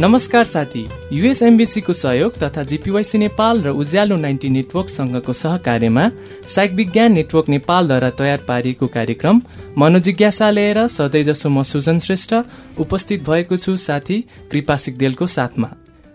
नमस्कार साथी। युएसएमबिसीको सहयोग तथा जिपिवाइसी नेपाल र उज्यालो नाइन्टी नेटवर्कसँगको सहकार्यमा साइक विज्ञान नेटवर्क नेपालद्वारा तयार पारिएको कार्यक्रम मनोजिज्ञासा लिएर सधैँजसो म सुजन श्रेष्ठ उपस्थित भएको छु साथी कृपा सिक्देलको साथमा।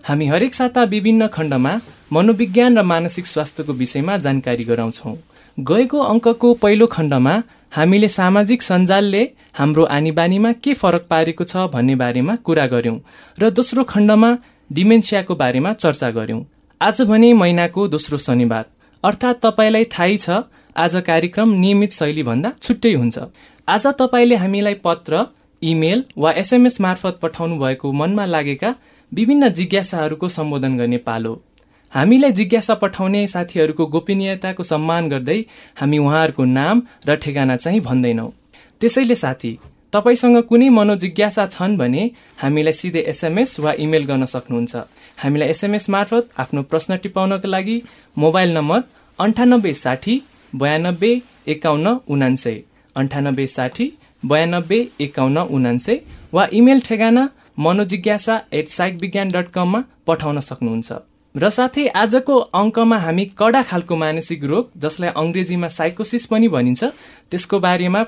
हामी हरेक साता विभिन्न खण्डमा मनोविज्ञान र मानसिक स्वास्थ्यको विषयमा जानकारी गराउँछौँ। गएको अङ्कको पहिलो खण्डमा हामीले सामाजिक सञ्जालले हाम्रो आनीबानीमा के फरक पारेको छ भन्ने बारेमा कुरा गर्यौं र दोस्रो खण्डमा डिमेन्सियाको बारेमा चर्चा गर्यौं आज भने महिनाको दोस्रो शनिबार। अर्थात् तपाईँलाई थाहै छ आज कार्यक्रम नियमित शैलीभन्दा छुट्टै हुन्छ। आज तपाईँले हामीलाई पत्र इमेल वा एसएमएस मार्फत पठाउनु भएको मनमा लागेका विभिन्न जिज्ञासाहरूको सम्बोधन गर्ने पालो। हामीलाई जिज्ञासा पठाउने साथीहरूको गोपनीयताको सम्मान गर्दै हामी उहाँहरूको नाम र ठेगाना चाहिँ भन्दैनौँ। त्यसैले साथी तपाईँसँग कुनै मनोजिज्ञासा छन् भने हामीलाई सिधै एसएमएस वा इमेल गर्न सक्नुहुन्छ। हामीलाई एसएमएस मार्फत आफ्नो प्रश्न टिपाउनको लागि मोबाइल नम्बर अन्ठानब्बे साठी बयानब्बे एकाउन्न उनान्सय अन्ठानब्बे साठी बयानब्बे एकाउन्न उनान्सय वा इमेल ठेगाना मनोजिज्ञासा एट साइक विज्ञान डट कममा पठाउन सक्नुहुन्छ। र साथै आजको अङ्कमा हामी कडा खालको मानसिक रोग जसलाई अङ्ग्रेजीमा साइकोसिस पनि भनिन्छ त्यसको बारेमा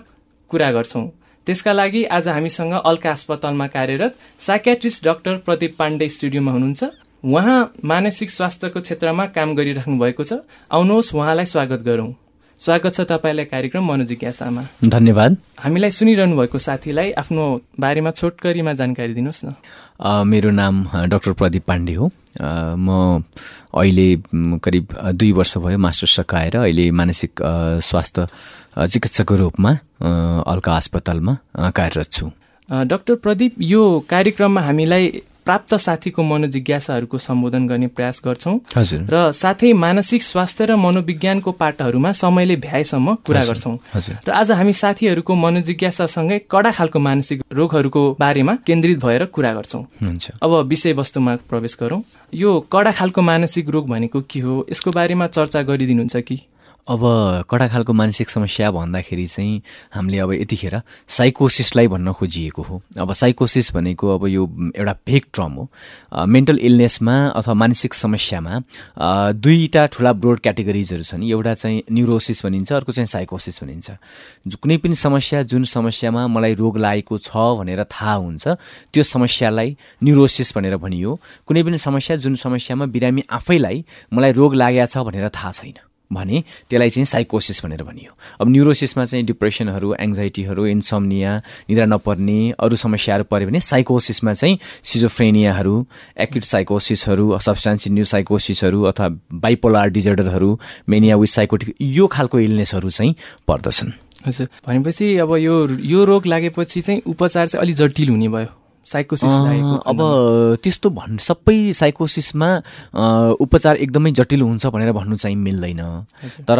कुरा गर्छौँ। त्यसका लागि आज हामीसँग अल्का अस्पतालमा कार्यरत साइकेट्रिस्ट डाक्टर प्रदीप पाण्डे स्टुडियोमा हुनुहुन्छ। उहाँ मानसिक स्वास्थ्यको क्षेत्रमा काम गरिराख्नु भएको छ। आउनुहोस् उहाँलाई स्वागत गरौँ। स्वागत छ तपाईँलाई कार्यक्रम मनोजिज्ञासामा धन्यवाद। हामीलाई सुनिरहनु भएको साथीलाई आफ्नो बारेमा छोटकरीमा जानकारी दिनुहोस् न। मेरो नाम डाक्टर प्रदीप पाण्डे हो। म अहिले करिब दुई वर्ष भयो मास्टर सकाएर अहिले मानसिक स्वास्थ्य चिकित्सकको रूपमा अल्का अस्पतालमा कार्यरत छु। डाक्टर प्रदीप यो कार्यक्रममा हामीलाई प्राप्त साथीको मनोजिज्ञासाहरूको सम्बोधन गर्ने प्रयास गर्छौँ। र साथै मानसिक स्वास्थ्य र मनोविज्ञानको पाठहरूमा समयले भ्याएसम्म कुरा गर्छौँ। र आज हामी साथीहरूको मनोजिज्ञासासँगै कडा खालको मानसिक रोगहरूको बारेमा केन्द्रित भएर कुरा गर्छौँ। अब विषयवस्तुमा प्रवेश गरौँ। यो कडा खालको मानसिक रोग भनेको के हो? यसको बारेमा चर्चा गरिदिनुहुन्छ कि? अब कडा खालको मानसिक समस्या भन्दाखेरि चाहिँ हामीले अब यतिखेर साइकोसिसलाई भन्न खोजिएको हो। अब साइकोसिस भनेको अब यो एउटा भेग ट्रम हो मेन्टल इलनेसमा अथवा मानसिक समस्यामा दुईवटा ठुला ब्रोड क्याटेगोरिजहरू छन्। एउटा चाहिँ न्युरोसिस भनिन्छ अर्को चाहिँ साइकोसिस भनिन्छ। कुनै पनि समस्या जुन समस्यामा मलाई रोग लागेको छ भनेर थाहा हुन्छ त्यो समस्यालाई न्युरोसिस भनेर भनियो। कुनै पनि समस्या जुन समस्यामा बिरामी आफैलाई मलाई रोग लागेको छ भनेर थाहा छैन। भने त्यसलाई चाहिँ साइकोसिस भनेर भनियो। अब न्युरोसिसमा चाहिँ डिप्रेसनहरू एङ्जाइटीहरू इन्सम्निया निद्रा नपर्ने अरू समस्याहरू पऱ्यो भने साइकोसिसमा चाहिँ सिजोफ्रेनियाहरू एक्युट साइकोसिसहरू सब्सटान्स न्यू साइकोसिसहरू अथवा बाइपोलार डिजर्डरहरू मेनिया विथ साइकोटिक यो खालको इलनेसहरू चाहिँ पर्दछन्। हजुर। भनेपछि अब यो यो रोग लागेपछि चाहिँ उपचार चाहिँ अलिक जटिल हुने भयो। साइकोसिस अब त्यस्तो भन् सबै साइकोसिसमा उपचार एकदमै जटिल हुन्छ भनेर भन्नु चाहिँ मिल्दैन। तर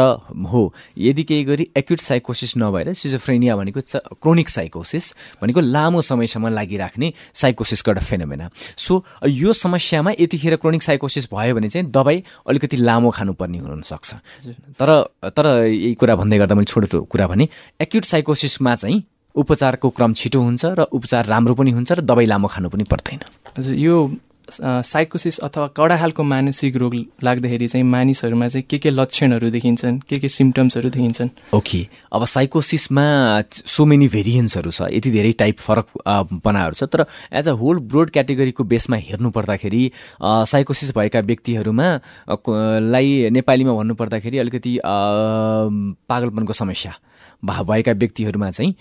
हो यदि केही गरी एक्युट साइकोसिस नभएर सिजोफ्रेनिया भनेको क्रोनिक साइकोसिस भनेको लामो समयसम्म लागिराख्ने साइकोसिसको एउटा फेनोमेना सो यो समस्यामा यतिखेर क्रोनिक साइकोसिस भयो भने चाहिँ दबाई अलिकति लामो खानुपर्ने हुनसक्छ। तर तर यही कुरा भन्दै गर्दा मैले छोटो कुरा भने एक्युट साइकोसिसमा चाहिँ उपचारको क्रम छिटो हुन्छ र उपचार राम्रो पनि हुन्छ र दबाई लामो खानु पनि पर्दैन। हजुर यो साइकोसिस अथवा कडा खालको मानसिक रोग लाग्दाखेरि चाहिँ मानिसहरूमा चाहिँ के के लक्षणहरू देखिन्छन् के के सिम्टम्सहरू देखिन्छन्? ओके अब साइकोसिसमा सो मेनी भेरिएन्ट्सहरू छ यति धेरै टाइप फरक बनाहरू छ तर एज अ होल ब्रोड क्याटेगोरीको बेसमा हेर्नु पर्दाखेरि साइकोसिस भएका व्यक्तिहरूमा लाई नेपालीमा भन्नुपर्दाखेरि अलिकति पागलपनको समस्या। भएका व्यक्तिहरूमा चाहिँ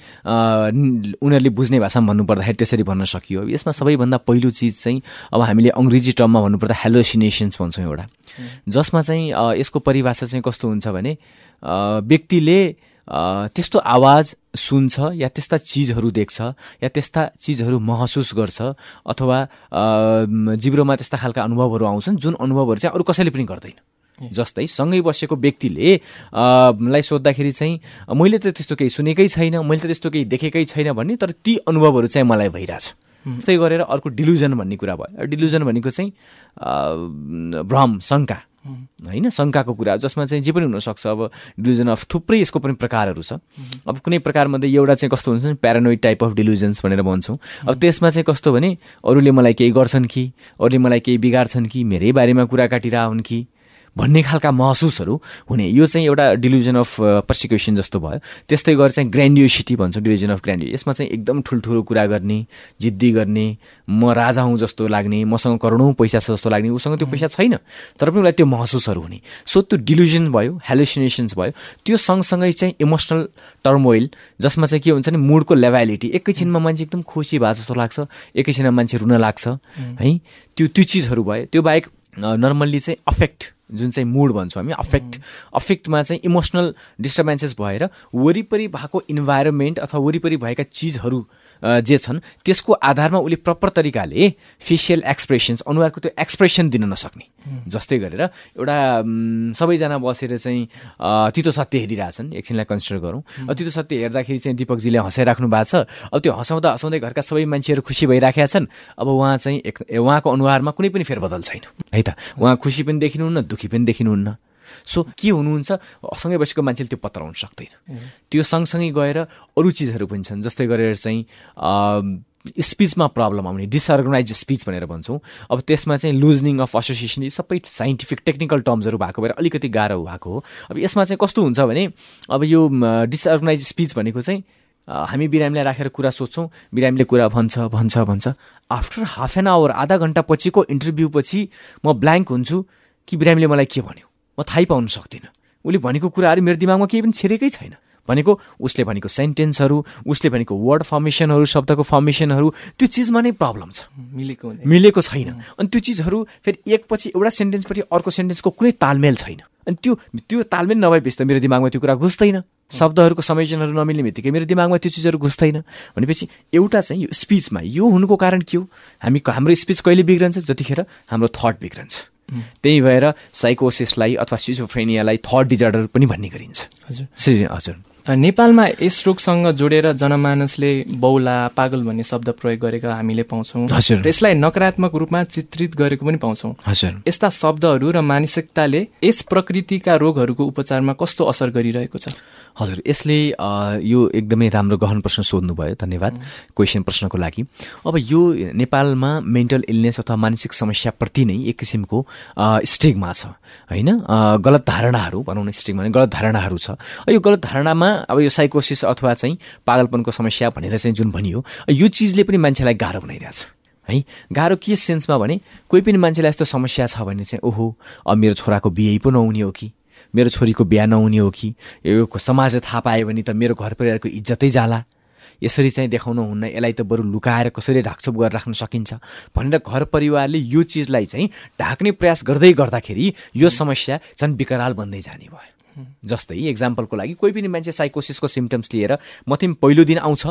उनीहरूले बुझ्ने भाषामा भन्नुपर्दाखेरि त्यसरी भन्न सकियो। यसमा सबैभन्दा पहिलो चिज चाहिँ अब हामीले अङ्ग्रेजी टर्ममा भन्नुपर्दा हेलोसिनेसन्स भन्छौँ एउटा। जसमा चाहिँ यसको परिभाषा चाहिँ कस्तो हुन्छ भने व्यक्तिले त्यस्तो आवाज सुन्छ या त्यस्ता चिजहरू देख्छ या त्यस्ता चिजहरू महसुस गर्छ अथवा जिब्रोमा त्यस्ता खालका अनुभवहरू आउँछन् जुन अनुभवहरू चाहिँ अरू कसैले पनि गर्दैन। जस्तै सँगै बसेको व्यक्तिले लाई सोद्धाखेरि चाहिँ मैले त त्यस्तो केही सुनेकै छैन मैले त त्यस्तो केही देखेकै छैन भन्ने तर ती अनुभवहरू चाहिँ मलाई भइरहेछ। त्यस्तै गरेर अर्को डिलुजन भन्ने कुरा भयो। डिलुजन भनेको चाहिँ भ्रम शङ्का। होइन? शङ्काको कुरा जसमा चाहिँ जे पनि हुनसक्छ अब डिलुजन अफ थुप्रै यसको पनि प्रकारहरू छ। अब कुनै प्रकारमध्ये एउटा चाहिँ कस्तो हुन्छ नि प्यारानोइड टाइप अफ डिलुजन्स भनेर भन्छौँ। अब त्यसमा चाहिँ कस्तो भने अरूले मलाई केही गर्छन् कि? अरूले मलाई केही बिगार्छन् कि? मेरै बारेमा कुरा काटिरह हुन् कि? भन्ने खालका महसुसहरू हुने। यो चाहिँ एउटा डिलिजन अफ पर्सिक्युसन जस्तो भयो। त्यस्तै गरेर चाहिँ ग्रान्डियोसिटी भन्छौँ डिलिजन अफ ग्रान्डियो यसमा चाहिँ एकदम ठुल्ठुलो कुरा गर्ने जिद्दी गर्ने म राजा हुँ जस्तो लाग्ने मसँग करोडौँ पैसा छ जस्तो लाग्ने उसँग त्यो पैसा छैन। तर पनि उसलाई त्यो महसुसहरू हुने। सो त्यो डिलिजन भयो हेलोसिनेसन्स भयो त्यो सँगसँगै चाहिँ इमोसनल टर्मोइल जसमा चाहिँ के हुन्छ नि मुडको लेभालिटी एकैछिनमा मान्छे एकदम खुसी भए जस्तो लाग्छ एकैछिनमा मान्छे रुन लाग्छ है। त्यो त्यो चिजहरू भयो। त्यो बाहेक नर्मल्ली चाहिँ अफेक्ट जुन चाहिँ मुड भन्छौँ हामी अफेक्ट अफेक्टमा चाहिँ इमोसनल डिस्टर्बेन्सेस भएर वरिपरि भएको इन्भाइरोमेन्ट अथवा वरिपरि भएका चिजहरू जे छन् त्यसको आधारमा उसले प्रपर तरिकाले फेसियल एक्सप्रेसन्स अनुहारको त्यो एक्सप्रेसन दिन नसक्ने। जस्तै गरेर एउटा सबैजना बसेर चाहिँ तितो सत्य हेरिरहेछन् एकछिनलाई कन्सिडर गरौँ। तितो सत्य हेर्दाखेरि चाहिँ दिपकजीले हँसाइराख्नु भएको छ। अब त्यो हँसाउँदा हँसाउँदै घरका सबै मान्छेहरू खुसी भइराखेका छन्। अब उहाँ चाहिँ एक उहाँको अनुहारमा कुनै पनि फेरबदल छैन। है त? उहाँ खुसी पनि देखिनुहुन्न दुःखी पनि देखिनुहुन्न। सो के हुनुहुन्छ? सँगै बसेको मान्छेले त्यो पत्राउन सक्दैन। त्यो सँगसँगै गएर अरू चिजहरू पनि छन् जस्तै गरेर चाहिँ स्पिचमा प्रब्लम आउने डिसअर्गनाइज स्पिच भनेर भन्छौँ। अब त्यसमा चाहिँ लुजनिङ अफ एसोसिएसन यी सबै साइन्टिफिक टेक्निकल टर्म्सहरू भएको भएर अलिकति गाह्रो भएको हो। अब यसमा चाहिँ कस्तो हुन्छ भने अब यो डिसअर्गनाइज स्पिच भनेको चाहिँ हामी बिरामीलाई राखेर कुरा सोध्छौँ बिरामीले कुरा भन्छ भन्छ भन्छ। आफ्टर हाफ एन आवर आधा घन्टा पछिको इन्टरभ्यू पछि म ब्ल्याङ्क हुन्छु कि बिरामीले मलाई के भन्यो? म थाहै पाउन सक्दिनँ। उसले भनेको कुराहरू मेरो दिमागमा केही पनि छिरेकै छैन। भनेको उसले भनेको सेन्टेन्सहरू उसले भनेको वर्ड फर्मेसनहरू शब्दको फर्मेसनहरू त्यो चिजमा नै प्रब्लम छ। मिलेको मिलेको छैन। अनि त्यो चिजहरू फेरि एकपछि एउटा सेन्टेन्सपछि अर्को सेन्टेन्सको कुनै तालमेल छैन। अनि त्यो त्यो तालमेल नभएपछि त मेरो दिमागमा त्यो कुरा घुस्दैन। शब्दहरूको संयोजनहरू नमिल्ने बित्तिकै मेरो दिमागमा त्यो चिजहरू घुस्दैन। भनेपछि एउटा चाहिँ यो स्पिचमा यो हुनुको कारण के हो? हामी हाम्रो स्पिच कहिले बिग्रन्छ? जतिखेर हाम्रो थट बिग्रन्छ। त्यही भएर साइकोसिसलाई अथवा सिजोफ्रेनियालाई थर्ड डिजार्डर पनि भन्ने गरिन्छ। हजुर। हजुर। नेपालमा यस रोगसँग जोडेर जनमानसले बौला पागल भन्ने शब्द प्रयोग गरेको हामीले पाउँछौँ। हजुर। यसलाई नकारात्मक रूपमा चित्रित गरेको पनि पाउँछौँ। हजुर। यस्ता शब्दहरू र मानसिकताले यस प्रकृतिका रोगहरूको उपचारमा कस्तो असर गरिरहेको छ? हजुर यसले यो एकदमै राम्रो गहन प्रश्न सोध्नुभयो धन्यवाद क्वेसन प्रश्नको लागि। अब यो नेपालमा मेन्टल इलनेस अथवा मानसिक समस्याप्रति नै एक किसिमको स्टिगमा छ होइन? गलत धारणाहरू भनौँ न स्टिगमा भने गलत धारणाहरू छ। यो गलत धारणामा अब यो साइकोसिस अथवा चाहिँ पागलपनको समस्या भनेर चाहिँ जुन भनियो यो चिजले पनि मान्छेलाई गाह्रो बनाइरहेछ है? गाह्रो के सेन्समा भने कोही पनि मान्छेलाई यस्तो समस्या छ भने चाहिँ ओहो अब मेरो छोराको बिहे पो नहुने हो कि? मेरो छोरीको बिहा नहुने हो कि? यो समाजले थाहा पायो भने त मेरो घर परिवारको इज्जतै जाला। यसरी चाहिँ देखाउनु हुन्न यसलाई त बरु लुकाएर कसरी ढाकछोप गरेर राख्न सकिन्छ भनेर घर परिवारले यो चिजलाई चाहिँ ढाक्ने प्रयास गर्दै गर्दाखेरि यो समस्या झन् विकराल बन्दै जाने भयो। जस्तै इक्जाम्पलको लागि कोही पनि मान्छे साइकोसिसको सिम्टम्स लिएर मथिम पहिलो दिन आउँछ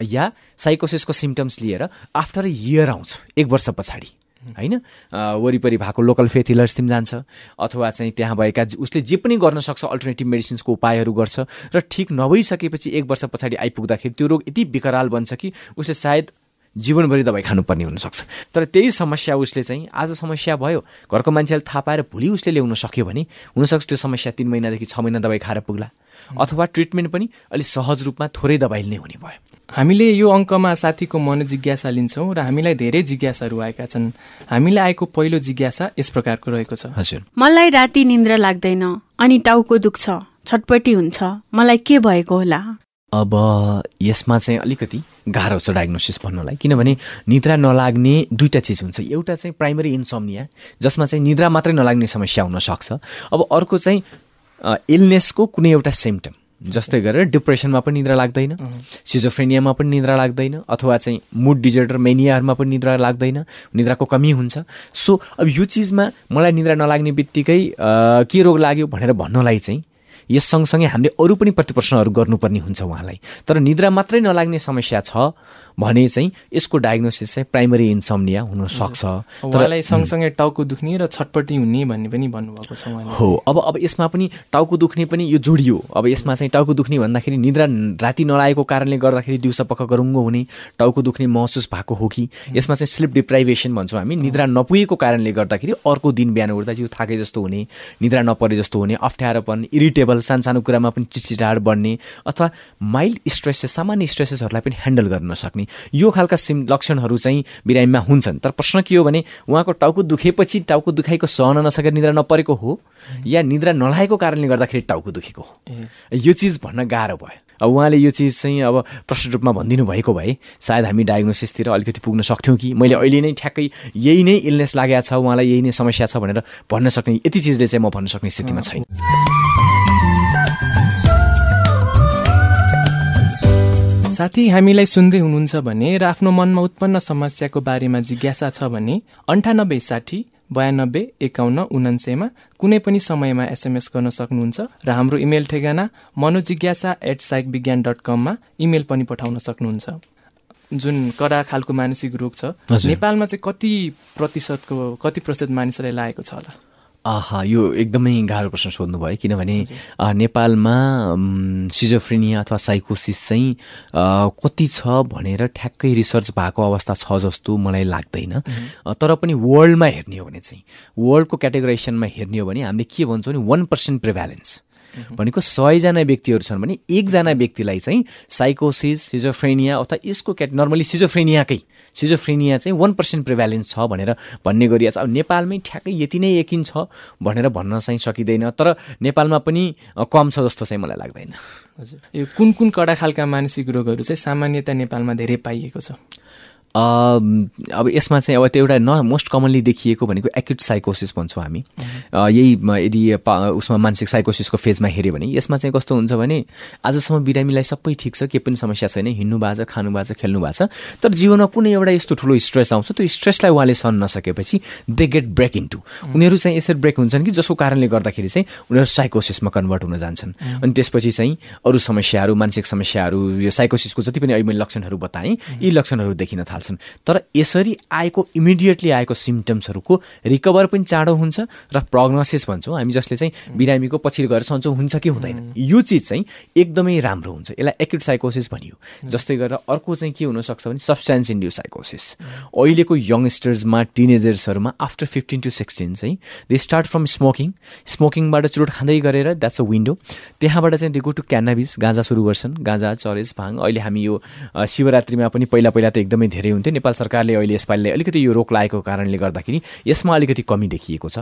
या साइकोसिसको सिम्टम्स लिएर आफ्टर इयर आउँछ एक वर्ष पछाडि। होइन? वरिपरि भएको लोकल फेथ हिलर्सतिर जान्छ। अथवा चाहिँ त्यहाँ भएका उसले जे पनि गर्न सक्छ अल्टरनेटिभ मेडिसिन्सको उपायहरू गर्छ र ठिक नभइसकेपछि एक वर्ष पछाडि आइपुग्दाखेरि त्यो रोग यति विकराल बन्छ कि उसले सायद जीवनभरि दबाई खानुपर्ने हुनसक्छ। तर त्यही समस्या उसले चाहिँ आज समस्या भयो घरको मान्छेले थाहा पाएर भोलि उसले ल्याउन सक्यो भने हुनसक्छ त्यो समस्या तिन महिनादेखि छ महिना दबाई खाएर पुग्ला। अथवा ट्रिटमेन्ट पनि अलिक सहज रूपमा थोरै दबाई नै हुने भयो। हामीले यो अङ्कमा साथीको मनोजिज्ञासा लिन्छौँ र हामीलाई धेरै जिज्ञासाहरू आएका छन्। हामीलाई आएको पहिलो जिज्ञासा यस प्रकारको रहेको छ। हजुर। मलाई राति निन्द्रा लाग्दैन अनि टाउको दुख्छ छटपट्टि हुन्छ। मलाई के भएको होला? अब यसमा चाहिँ अलिकति गाह्रो छ डायग्नोसिस भन्नलाई किनभने निद्रा नलाग्ने दुईवटा चिज हुन्छ। एउटा चाहिँ प्राइमरी इन्सम्निया जसमा चाहिँ निद्रा मात्रै नलाग्ने समस्या हुनसक्छ अब अर्को चाहिँ इलनेसको कुनै एउटा सिम्टम जस्तै गरेर डिप्रेसनमा पनि निद्रा लाग्दैन सिजोफ्रेनियामा पनि निद्रा लाग्दैन अथवा चाहिँ मुड डिजर्डर मेनियाहरूमा पनि निद्रा लाग्दैन निद्राको कमी हुन्छ। सो अब यो चिजमा मलाई निद्रा नलाग्ने बित्तिकै के रोग लाग्यो भनेर भन्नलाई चाहिँ यस सँगसँगै हामीले अरू पनि प्रतिप्रश्नहरू गर्नुपर्ने हुन्छ उहाँलाई। तर निद्रा मात्रै नलाग्ने समस्या छ भने चाहिँ यसको डायग्नोसिस चाहिँ प्राइमरी इन्सम्निया हुन सक्छ उहाँलाई सँगसँगै टाउको दुख्ने र छटपट्टि हुने भन्ने पनि भन्नुभएको छ हो अब अब यसमा पनि टाउको दुख्ने पनि यो जोडियो। अब यसमा चाहिँ टाउको दुख्ने भन्दाखेरि निद्रा राति नलागेको कारणले गर्दाखेरि दिउँसो पक्क गरुङ्गो हुने टाउको दुख्ने महसुस भएको हो कि? यसमा चाहिँ स्लिप डिप्राइभेसन भन्छौँ हामी। निद्रा नपुगेको कारणले गर्दाखेरि अर्को दिन बिहान उठ्दा जिउ थाके जस्तो हुने निद्रा नपरे जस्तो हुने अप्ठ्यारोपन इरिटेबल सानसानो कुरामा पनि चिटचिटाड बढ्ने अथवा माइल्ड स्ट्रेसेस सामान्य स्ट्रेसेसहरूलाई पनि ह्यान्डल गर्न नसक्ने यो खालका सिम लक्षणहरू चाहिँ बिरामीमा हुन्छन्। तर प्रश्न के हो भने उहाँको टाउको दुखेपछि टाउको दुखाइको सहन नसकेर निद्रा नपरेको हो या निद्रा नलागेको कारणले गर्दाखेरि टाउको दुखेको हो। यो चिज भन्न गाह्रो भयो। अब उहाँले यो चिज चाहिँ अब प्रष्ट रूपमा भनिदिनु भएको भए सायद हामी डायग्नोसिसतिर अलिकति पुग्न सक्थ्यौँ कि। मैले अहिले नै ठ्याक्कै यही नै इलनेस लागेको छ उहाँलाई यही नै समस्या छ भनेर भन्न सक्ने यति चिजले चाहिँ म भन्न सक्ने स्थितिमा छैन। साथी हामीलाई सुन्दै हुनुहुन्छ भने र आफ्नो मनमा उत्पन्न समस्याको बारेमा जिज्ञासा छ भने अन्ठानब्बे साठी बयानब्बे एकाउन्न उनान्सयमा कुनै पनि समयमा एसएमएस गर्न सक्नुहुन्छ र हाम्रो इमेल ठेगाना मनोजिज्ञासा एट साइक विज्ञान डट कममा इमेल पनि पठाउन सक्नुहुन्छ। जुन कडा खालको मानसिक रोग छ नेपालमा चाहिँ कति प्रतिशतको कति प्रतिशत मानिसलाई लागेको छ होला? आहा यो एकदमै गाह्रो प्रश्न सोध्नुभयो किनभने नेपालमा सिजोफ्रेनिया अथवा साइकोसिस चाहिँ कति छ भनेर ठ्याक्कै रिसर्च भएको अवस्था छ जस्तो मलाई लाग्दैन। तर पनि वर्ल्डमा हेर्ने हो भने चाहिँ वर्ल्डको क्याटेगोराइजेसनमा हेर्ने हो भने हामीले के भन्छौँ भने वान पर्सेन्ट प्रिभ्यालेन्स भनेको सयजना व्यक्तिहरू छन् भने एकजना व्यक्तिलाई चाहिँ साइकोसिस सिजोफ्रेनिया अथवा यसको क्याट नर्मली सिजोफ्रेनियाकै सिजोफ्रेनिया चाहिँ वान पर्सेन्ट प्रिभ्यालेन्स छ भनेर भन्ने गरिएको छ अब नेपालमै ठ्याक्कै यति नै यकिन छ भनेर भन्न चाहिँ सकिँदैन तर नेपालमा पनि कम छ जस्तो चाहिँ मलाई लाग्दैन। हजुर। यो कुन कुन कडा खालका मानसिक रोगहरू चाहिँ सामान्यतया नेपालमा धेरै पाइएको छ? अब यसमा चाहिँ अब त्यो एउटा न मोस्ट कमनली देखिएको भनेको एक्युट साइकोसिस भन्छौँ हामी। यही यदि उसमा मानसिक साइकोसिसको फेजमा हेऱ्यो भने यसमा चाहिँ कस्तो हुन्छ भने आजसम्म बिरामीलाई सबै ठिक छ के पनि समस्या छैन हिँड्नु भएको छ खानु भएको छ खेल्नु भएको छ। तर जीवनमा कुनै एउटा यस्तो ठुलो स्ट्रेस आउँछ त्यो स्ट्रेसलाई उहाँले सहन नसकेपछि दे गेट ब्रेक इन्टु उनीहरू चाहिँ यसरी ब्रेक हुन्छन् कि जसको कारणले गर्दाखेरि चाहिँ उनीहरू साइकोसिसमा कन्भर्ट हुन जान्छन्। अनि त्यसपछि चाहिँ अरू समस्याहरू मानसिक समस्याहरू यो साइकोसिसको जति पनि अहिले मैले लक्षणहरू बताएँ यी लक्षणहरू देखिन थाल्छ। सक्छन् तर यसरी आएको इमिडिएटली आएको सिम्टम्सहरूको रिकभर पनि चाँडो हुन्छ र प्रग्नोसिस भन्छौँ। हामी जसले चाहिँ बिरामीको पछि गएर सन्चो हुन्छ कि हुँदैन। यो चिज चाहिँ एकदमै राम्रो हुन्छ। यसलाई एक्युट साइकोसिस भनियो। जस्तै गरेर अर्को चाहिँ के हुनसक्छ भने सब्सटेन्स इन्ड्यु साइकोसिस अहिलेको यङ्स्टर्समा टिनेजर्सहरूमा आफ्टर फिफ्टिन टु सिक्सटिन चाहिँ दे स्टार्ट फ्रम स्मोकिङ स्मोकिङबाट चुरोट खाँदै गरेर द्याट्स अ विन्डो त्यहाँबाट चाहिँ दे गो टु क्यानाबिस गाँजा सुरु गर्छन्। गाँजा चरेस भाङ। अहिले हामी यो शिवरात्रिमा पनि पहिला पहिला त एकदमै धेरै हुन्थ्यो। नेपाल सरकारले अहिले यसपालिले अलिकति यो रोक लागेको कारणले गर्दाखेरि यसमा अलिकति कमी देखिएको छ।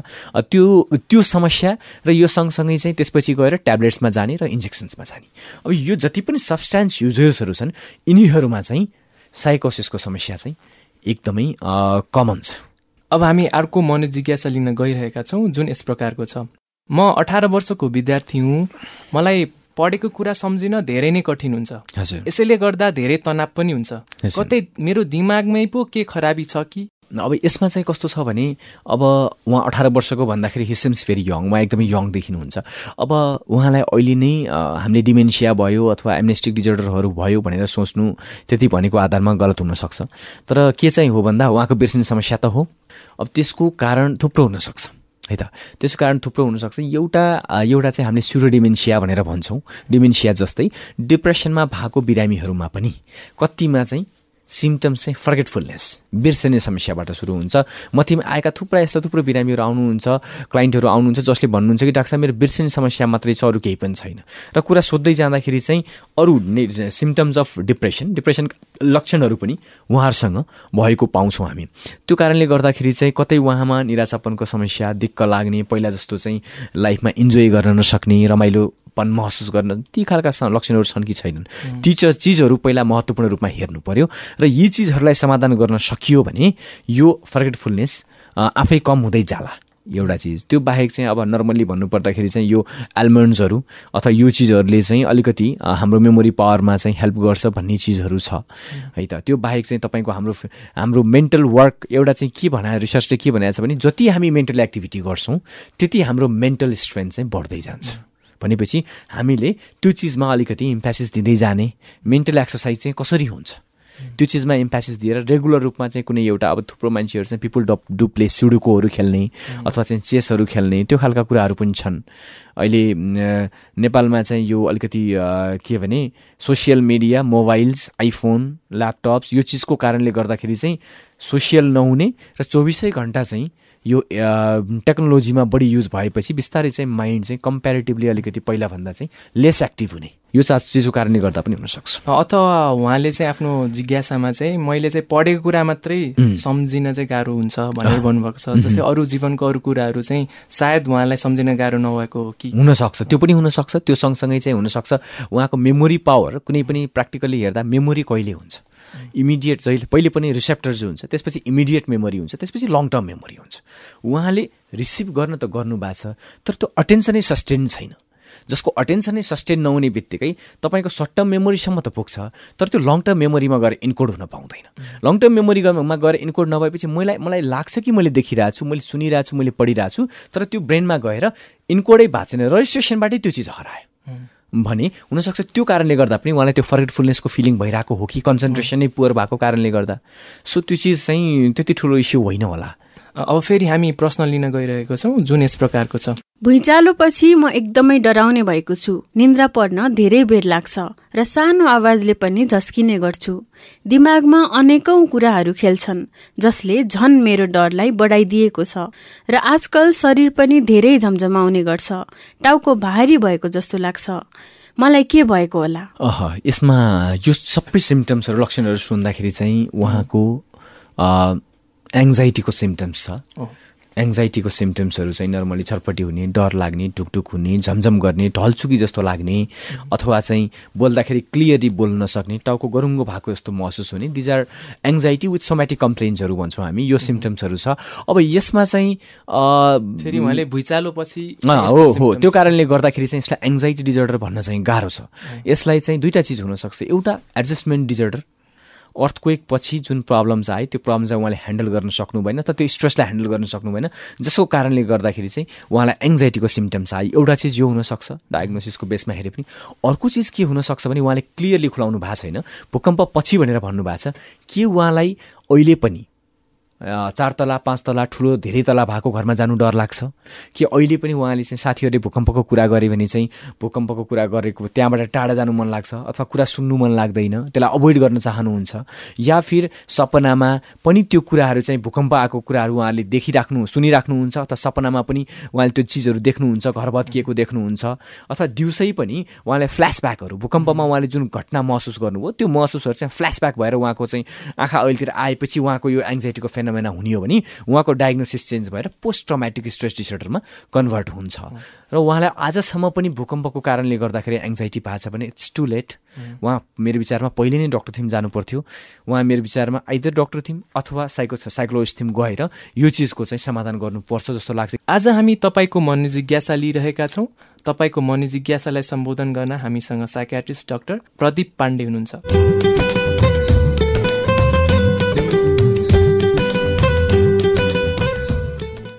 त्यो त्यो समस्या र यो सँगसँगै चाहिँ त्यसपछि गएर ट्याब्लेट्समा जाने र इन्जेक्सन्समा जाने। अब यो जति पनि सब्सटेन्स युजर्सहरू छन् यिनीहरूमा चाहिँ साइकोसिसको समस्या चाहिँ एकदमै कमन छ। अब हामी अर्को मनोजिज्ञासा लिन गइरहेका छौँ जुन यस प्रकारको छ। म अठार वर्षको विद्यार्थी हुँ। मलाई पढेको कुरा सम्झिन धेरै नै कठिन हुन्छ। यसैले गर्दा धेरै तनाव पनि हुन्छ। कतै मेरो दिमागमै पो के खराबी छ कि? अब यसमा चाहिँ कस्तो छ भने अब उहाँ अठार वर्षको भन्दाखेरि हिसेम्स फेरि यङ उहाँ एकदमै यङ देखिनुहुन्छ। अब उहाँलाई अहिले नै हामीले डिमेन्सिया भयो अथवा एमनेस्टिक डिजर्डरहरू भयो भनेर सोच्नु त्यति भनेको आधारमा गलत हुनसक्छ। तर के चाहिँ हो भन्दा उहाँको बिर्सिने समस्या त हो। अब त्यसको कारण थुप्रो हुनसक्छ। है त। त्यसको कारण थुप्रो हुनसक्छ। एउटा एउटा चाहिँ हामीले सुरो डिमेन्सिया भनेर भन्छौँ। डिमेन्सिया जस्तै डिप्रेसनमा भएको बिरामीहरूमा पनि कतिमा चाहिँ सिम्टम्स चाहिँ फर्गेटफुलनेस बिर्सने समस्याबाट सुरु हुन्छ। मथि आएका थुप्रा यस्ता थुप्रो बिरामीहरू आउनुहुन्छ क्लाइन्टहरू आउनुहुन्छ जसले भन्नुहुन्छ कि डाक्टर साहब मेरो बिर्सने समस्या मात्रै छ अरू केही पनि छैन। र कुरा सोध्दै जाँदाखेरि चाहिँ अरू सिम्टम्स अफ डिप्रेसन डिप्रेसन लक्षणहरू पनि उहाँहरूसँग भएको पाउँछौँ हामी। त्यो कारणले गर्दाखेरि चाहिँ कतै उहाँमा निराशापनको समस्या दिक्क लाग्ने पहिला जस्तो चाहिँ लाइफमा इन्जोय गर्न नसक्ने रमाइलो पन महसुस गर्न ती खालका लक्षणहरू छन् कि छैनन्। ती चिजहरू पहिला महत्त्वपूर्ण रूपमा हेर्नु पर्यो। र यी चिजहरूलाई समाधान गर्न सकियो भने यो फर्गेटफुलनेस आफै कम हुँदै जाला। एउटा चिज। त्यो बाहेक चाहिँ अब नर्मल्ली भन्नुपर्दाखेरि चाहिँ यो एलमन्ड्सहरू अथवा यो चिजहरूले चाहिँ अलिकति हाम्रो मेमोरी पावरमा चाहिँ हेल्प गर्छ भन्ने चिजहरू छ। है त? त्यो बाहेक चाहिँ तपाईँको हाम्रो हाम्रो मेन्टल वर्क एउटा चाहिँ के भना रिसर्च चाहिँ के भनेको छ भने जति हामी मेन्टल एक्टिभिटी गर्छौँ त्यति हाम्रो मेन्टल स्ट्रेन्थ चाहिँ बढ्दै जान्छ। भनेपछि हामीले त्यो चिजमा अलिकति इम्प्यासिस दिँदै जाने। मेन्टल एक्सर्साइज चाहिँ कसरी हुन्छ? त्यो चिजमा इम्प्यासिस दिएर रेगुलर रूपमा चाहिँ कुनै एउटा अब थुप्रो मान्छेहरू चाहिँ पिपुल डप डु प्ले सुडुकोहरू खेल्ने अथवा चाहिँ चेसहरू खेल्ने त्यो खालका कुराहरू पनि छन्। अहिले नेपालमा चाहिँ यो अलिकति के भने social media mobiles iPhone laptops यो चिजको कारणले गर्दाखेरि चाहिँ सोसियल नहुने र चौबिसै घन्टा चाहिँ यो टेक्नोलोजीमा बढी युज भएपछि बिस्तारै चाहिँ माइन्ड चाहिँ कम्पेरिटिभली अलिकति पहिलाभन्दा चाहिँ लेस एक्टिभ हुने। यो चिजको कारणले गर्दा पनि हुनसक्छ अथवा उहाँले चाहिँ आफ्नो जिज्ञासामा चाहिँ मैले चाहिँ पढेको कुरा मात्रै सम्झिन चाहिँ गाह्रो हुन्छ भनेर भन्नुभएको छ। जस्तै अरू जीवनको अरू कुराहरू चाहिँ सायद उहाँलाई सम्झिन गाह्रो नभएको हो कि? हुनसक्छ त्यो पनि हुनसक्छ त्यो सँगसँगै चाहिँ हुनसक्छ उहाँको मेमोरी पावर कुनै पनि प्र्याक्टिकली हेर्दा मेमोरी कहिले हुन्छ? इमिडिएट जहिले पहिले पनि रिसेप्टर जो हुन्छ त्यसपछि इमिडिएट मेमोरी हुन्छ त्यसपछि लङ टर्म मेमोरी हुन्छ। उहाँले रिसिभ गर्न त गर्नु भएको छ तर त्यो अटेन्सनै सस्टेन छैन। जसको अटेन्सनै सस्टेन नहुने बित्तिकै तपाईँको सर्ट टर्म मेमोरीसम्म त पुग्छ तर त्यो लङ टर्म मेमोरीमा गएर इन्कोड हुन पाउँदैन। लङ टर्म मेमोरीमा गएर इन्कोड नभएपछि मलाई मलाई लाग्छ कि मैले देखिरहेको छु मैले सुनिरहेको छु मैले पढिरहेको छु तर त्यो ब्रेनमा गएर इन्कोडै भएको छैन रजिस्ट्रेसनबाटै त्यो चिज हरायो। भने हुनसक्छ त्यो कारणले गर्दा पनि उहाँलाई त्यो फर्गेटफुलनेसको फिलिङ भइरहेको हो कि कन्सन्ट्रेसन नै पुवर भएको कारणले गर्दा। सो त्यो चिज चाहिँ त्यति ठुलो इस्यु होइन होला। अब फेरि हामी प्रश्न लिन गइरहेको छौँ जुन यस प्रकारको छ। भुइँचालोपछि म एकदमै डराउने भएको छु। निन्द्रा पढ्न धेरै बेर लाग्छ र सानो आवाजले पनि झस्किने गर्छु। दिमागमा अनेकौं कुराहरू खेल्छन् जसले झन मेरो डरलाई बढाइदिएको छ र आजकल शरीर पनि धेरै झमझमाउने गर्छ। टाउको भारी भएको जस्तो लाग्छ। मलाई के भएको होला? अह यसमा यो सबै सिम्टम्सहरू लक्षणहरू सुन्दाखेरि चाहिँ उहाँको एङ्जाइटीको सिम्टम्स छ। एङ्जाइटीको सिम्टम्सहरू चाहिँ नर्मली छरपट्टि हुने डर लाग्ने ढुकढुक हुने झमझम गर्ने ढलचुकी जस्तो लाग्ने अथवा चाहिँ बोल्दाखेरि क्लियरली बोल्न नसक्ने टाउको गरुङ्गो भएको जस्तो महसुस हुने। These are anxiety with somatic कम्प्लेन्सहरू भन्छौँ हामी। यो सिम्टम्सहरू छ। अब यसमा चाहिँ फेरि उहाँले भुइँचालो पछि हो हो। त्यो कारणले गर्दाखेरि चाहिँ यसलाई एङ्जाइटी डिजर्डर भन्न चाहिँ गाह्रो छ। यसलाई चाहिँ दुईवटा चिज हुनसक्छ। एउटा एडजस्टमेन्ट डिजर्डर अर्थक्वेक पछि जुन प्रब्लम्स आयो त्यो प्रब्लम चाहिँ उहाँले ह्यान्डल गर्न सक्नु भएन त त्यो स्ट्रेसलाई ह्यान्डल गर्न सक्नु भएन। जसको कारणले गर्दाखेरि चाहिँ उहाँलाई एङ्जाइटीको सिम्टम्स आयो। एउटा चिज यो हुनसक्छ डायग्नोसिसको बेसमा हेरे पनि। अर्को चिज के हुनसक्छ भने उहाँले क्लियरली खुलाउनु भएको छैन। भूकम्प पछि भनेर भन्नुभएको छ के उहाँलाई अहिले पनि चार तला पाँच तला ठुलो धेरै तला भएको घरमा जानु डर लाग्छ। कि अहिले पनि उहाँले चाहिँ साथीहरूले भूकम्पको कुरा गरे भने चाहिँ भूकम्पको कुरा गरेको त्यहाँबाट टाढा जानु मन लाग्छ अथवा कुरा सुन्नु मन लाग्दैन त्यसलाई अभोइड गर्न चाहनुहुन्छ। या फिर सपनामा पनि त्यो कुराहरू चाहिँ भूकम्प आएको कुराहरू उहाँले देखिराख्नु सुनिराख्नुहुन्छ अथवा सपनामा पनि उहाँले त्यो चिजहरू देख्नुहुन्छ घर भत्किएको देख्नुहुन्छ। अथवा दिउँसै पनि उहाँले फ्ल्यासब्याकहरू भूकम्पमा उहाँले जुन घटना महसुस गर्नुभयो त्यो महसुसहरू चाहिँ फ्ल्यासब्याक भएर उहाँको चाहिँ आँखा अहिलेतिर आएपछि उहाँको यो एङ्जाइटीको फेन फेनोमेना हुने हो भने उहाँको डायग्नोसिस चेन्ज भएर पोस्ट ट्रमेटिक स्ट्रेस डिसअर्डरमा कन्भर्ट हुन्छ। र उहाँलाई आजसम्म पनि भूकम्पको कारणले गर्दाखेरि एङ्जाइटी भएको छ भने इट्स टु लेट उहाँ मेरो विचारमा पहिले नै डक्टर थिम जानु पर्थ्यो। उहाँ मेरो विचारमा आइदर डक्टर थिम अथवा साइको साइकोलोजिस्ट थिम गएर यो चिजको चाहिँ समाधान गर्नुपर्छ जस्तो लाग्छ। आज हामी तपाईँको मन जिज्ञासा लिइरहेका छौँ। तपाईँको मन जिज्ञासालाई सम्बोधन गर्न हामीसँग साइकेट्रिस्ट डाक्टर प्रदीप पाण्डे हुनुहुन्छ।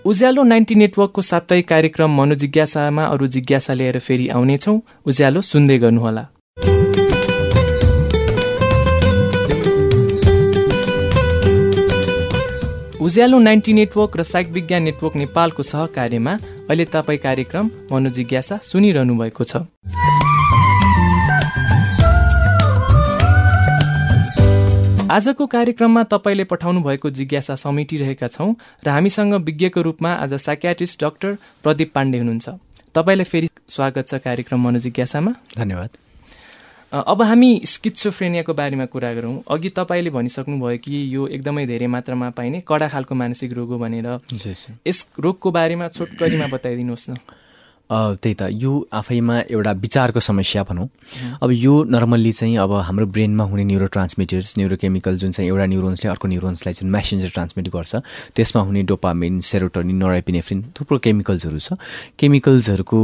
उज्यालो नाइन्टी नेटवर्कको साप्ताहिक कार्यक्रम मनोजिज्ञासामा अरू जिज्ञासा लिएर फेरि आउनेछौँ। उज्यालो सुन्दै गर्नुहोला। उज्यालो नाइन्टी नेटवर्क र साइक विज्ञान नेटवर्क नेपालको सहकार्यमा अहिले तपाईँ कार्यक्रम मनोजिज्ञासा सुनिरहनु भएको छ। आजको कार्यक्रममा तपाईँले पठाउनु भएको जिज्ञासा समेटिरहेका छौँ र हामीसँग विज्ञको रूपमा आज साइकियाट्रिस्ट डाक्टर प्रदीप पाण्डे हुनुहुन्छ। तपाईँलाई फेरि स्वागत छ कार्यक्रम मनोजिज्ञासामा। धन्यवाद। अब हामी स्किट्सोफ्रेनियाको बारेमा कुरा गरौँ। अघि तपाईँले भनिसक्नुभयो कि यो एकदमै धेरै मात्रामा पाइने कडा खालको मानसिक रोग हो भनेर। यस रोगको बारेमा छोटकरीमा बताइदिनुहोस् न। त्यही त यो आफैमा एउटा विचारको समस्या भनौँ। अब यो नर्मल्ली चाहिँ अब हाम्रो ब्रेनमा हुने न्युरो ट्रान्समिटर्स न्युरोकेमिकल जुन चाहिँ एउटा न्युरोन्सले अर्को न्युरोन्सलाई जुन मेसेन्जर ट्रान्समिट गर्छ। त्यसमा हुने डोपामिन सेरोटोनिन नोराइपिनेफ्रिन थुप्रो केमिकल्सहरू छ। केमिकल्सहरूको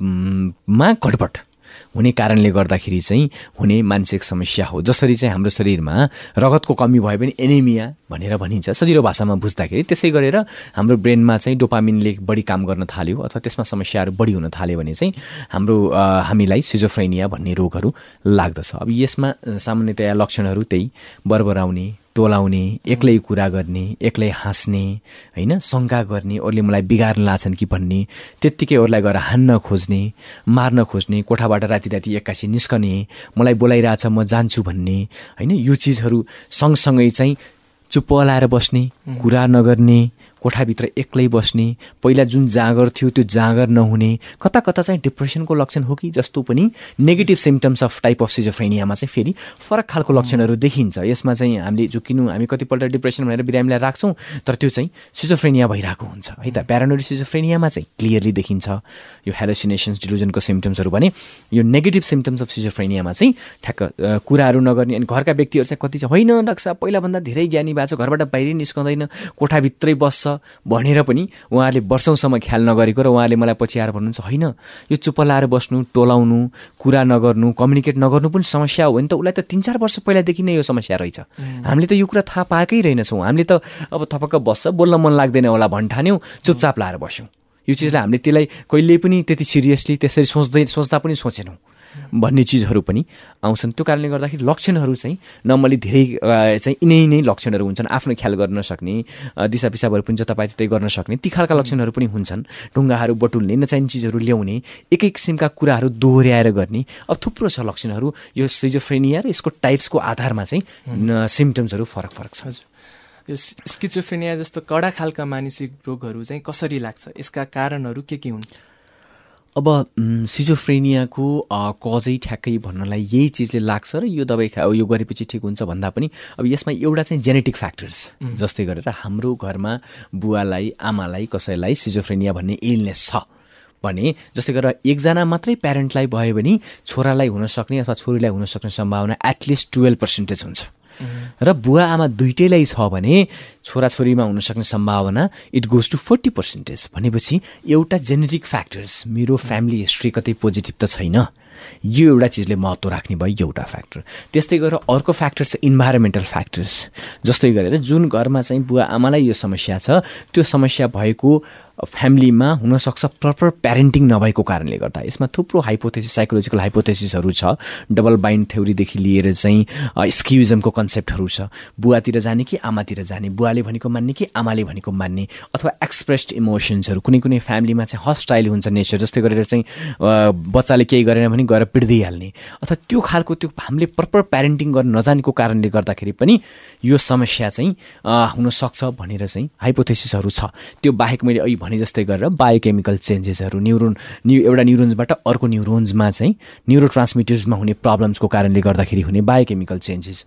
मा गडबड। हुने कारणले गर्दाखेरि चाहिँ हुने मानसिक समस्या हो। जसरी चाहिँ हाम्रो शरीरमा रगतको कमी भयो भने एनेमिया भनेर भनिन्छ सजिलो भाषामा बुझ्दाखेरि त्यसै गरेर हाम्रो ब्रेनमा चाहिँ डोपामिनले बढी काम गर्न थाल्यो अथवा त्यसमा समस्याहरू बढी हुन थाल्यो भने चाहिँ हाम्रो हामीलाई सिजोफ्रेनिया भन्ने रोगहरू लाग्दछ। अब यसमा सामान्यतया लक्षणहरू त्यही बरबराउने टोलाउने एक्लै कुरा गर्ने एक्लै हाँस्ने होइन शङ्का गर्ने अरूले मलाई बिगार्न लाछन् कि भन्ने त्यत्तिकै अरूलाई गएर हान्न खोज्ने मार्न खोज्ने कोठाबाट राति राति एक्कासी निस्कने मलाई बोलाइरहेछ म जान्छु भन्ने होइन यो चिजहरू सँगसँगै चाहिँ चुप्प लाएर बस्ने कुरा नगर्ने कोठाभित्र एक्लै बस्ने पहिला जुन जाँगर थियो त्यो जाँगर नहुने कता कता चाहिँ डिप्रेसनको लक्षण हो कि जस्तो पनि negative symptoms of type of सिजोफ्रेनियामा चाहिँ फेरि फरक खालको लक्षणहरू देखिन्छ। यसमा चाहिँ हामीले झुकिनु हामी कतिपल्ट डिप्रेसन भनेर बिरामीलाई राख्छौँ तर त्यो चाहिँ सिजोफ्रेनिया भइरहेको हुन्छ। है त? प्यारानोरी सिजोफ्रेनियामा चाहिँ क्लियरली देखिन्छ। यो हेलोसिनेसन्स डिलुजनको सिम्टम्सहरू भने यो नेगेटिभ सिम्टम्स अफ सिजोफ्रेनियामा चाहिँ ठ्याक्क कुराहरू नगर्ने अनि घरका व्यक्तिहरू चाहिँ कति चाहिँ होइन डाक्टर पहिलाभन्दा धेरै ज्ञानी भएको छ घरबाट बाहिरै निस्कँदैन कोठाभित्रै बस्छ। भनेर पनि उहाँहरूले वर्षौँसम्म ख्याल नगरेको र उहाँले मलाई पछि आएर भन्नुहुन्छ होइन यो चुप्प लाएर बस्नु टोलाउनु कुरा नगर्नु कम्युनिकेट नगर्नु पनि समस्या हो भने त। उसलाई त तिन चार वर्ष पहिलादेखि नै यो समस्या रहेछ। हामीले त यो कुरा थाहा पाएकै रहेनछौँ। हामीले त अब थपक्क बस्छ बोल्न मन लाग्दैन होला भन्ठान्यौँ चुपचाप लाएर बस्यौँ। यो चिजलाई हामीले त्यसलाई कहिले पनि त्यति सिरियसली त्यसरी सोच्दै सोच्दा पनि सोचेनौँ। भन्ने चिजहरू पनि आउँछन्। त्यो कारणले गर्दाखेरि लक्षणहरू चाहिँ नर्मली धेरै चाहिँ यिनै नै लक्षणहरू हुन्छन्। आफ्नो ख्याल गर्न सक्ने दिशा पिसाबहरू पनि जतापाए त्यतै गर्न सक्ने ती खालका लक्षणहरू पनि हुन्छन्। ढुङ्गाहरू बटुल्ने नचाहिने चिजहरू ल्याउने एक एक किसिमका कुराहरू दोहोऱ्याएर गर्ने अब थुप्रो छ लक्षणहरू। यो सिजोफ्रेनिया र यसको टाइप्सको आधारमा चाहिँ सिम्टम्सहरू फरक फरक छ यो स्किजोफ्रेनिया जस्तो कडा खालका मानसिक रोगहरू चाहिँ कसरी लाग्छ? यसका कारणहरू के के हुन्? अब सिजोफ्रेनियाको कजै ठ्याक्कै भन्नलाई यही चिजले लाग्छ र यो दबाई खा यो गरेपछि ठिक हुन्छ भन्दा पनि अब यसमा एउटा चाहिँ जेनेटिक फ्याक्टर्स जस्तै गरेर हाम्रो घरमा बुवालाई आमालाई कसैलाई सिजोफ्रेनिया भन्ने इलनेस छ भने जस्तै गरेर एकजना मात्रै प्यारेन्टलाई भयो भने छोरालाई हुनसक्ने अथवा छोरीलाई हुनसक्ने सम्भावना एटलिस्ट टुवेल्भ पर्सेन्टेज हुन्छ। र बुवा आमा दुइटैलाई छ भने छोराछोरीमा हुनसक्ने सम्भावना it goes to forty percentage भनेपछि एउटा जेनेटिक फ्याक्टर्स मेरो फ्यामिली हिस्ट्री कतै पोजिटिभ त छैन। यो एउटा चिजले महत्त्व राख्ने भयो एउटा फ्याक्टर त्यस्तै गरेर अर्को फ्याक्टर छ इन्भाइरोमेन्टल फ्याक्टर्स जस्तै गरेर जुन घरमा चाहिँ बुवा आमालाई यो समस्या छ त्यो समस्या भएको फ्यामिलीमा हुनसक्छ प्रपर प्यारेन्टिङ नभएको कारणले गर्दा। यसमा थुप्रो हाइपोथेसिस साइकोलोजिकल हाइपोथेसिसहरू छ। डबल बाइन्ड थ्योरीदेखि लिएर चाहिँ स्क्युजमको कन्सेप्टहरू छ। बुवातिर जाने कि आमातिर जाने? बुवाले भनेको मान्ने कि आमाले भनेको मान्ने? अथवा एक्सप्रेस्ड इमोसन्सहरू कुनै कुनै फ्यामिलीमा चाहिँ हस्टाइल हुन्छ नेचर जस्तै गरेर चाहिँ बच्चाले केही गरेन भने गएर पिट्दिइहाल्ने अथवा त्यो खालको त्यो हामीले प्रपर प्यारेन्टिङ गर्न नजानेको कारणले गर्दाखेरि पनि यो समस्या चाहिँ हुनसक्छ भनेर चाहिँ हाइपोथेसिसहरू छ। त्यो बाहेक मैले अहिले भने जस्तै गरेर बायोकेमिकल चेन्जेसहरू न्युरोन न्यु एउटा न्युरोन्सबाट अर्को न्युरोन्समा चाहिँ न्युरो ट्रान्समिटर्समा हुने प्रब्लम्सको कारणले गर्दाखेरि हुने बायोकेमिकल चेन्जेस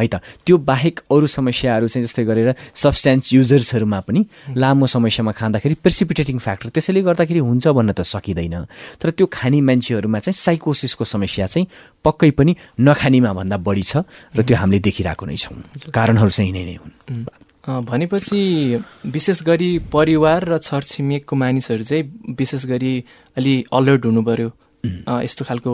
है त? त्यो बाहेक अरू समस्याहरू चाहिँ जस्तै गरेर सब्सटेन्स युजर्सहरूमा पनि लामो समस्यामा खाँदाखेरि प्रेसिपिटेटिङ फ्याक्टर त्यसैले गर्दाखेरि हुन्छ भन्न त सकिँदैन। तर त्यो खाने मान्छेहरूमा चाहिँ साइकोसिसको समस्या चाहिँ पक्कै पनि नखानेमा भन्दा बढी छ र त्यो हामीले देखिरहेको नै छौँ। कारणहरू चाहिँ यिनै नै हुन्। भनेपछि विशेष गरी परिवार र छरछिमेकको मानिसहरू चाहिँ विशेष गरी अलि अलर्ट हुनु पऱ्यो यस्तो खालको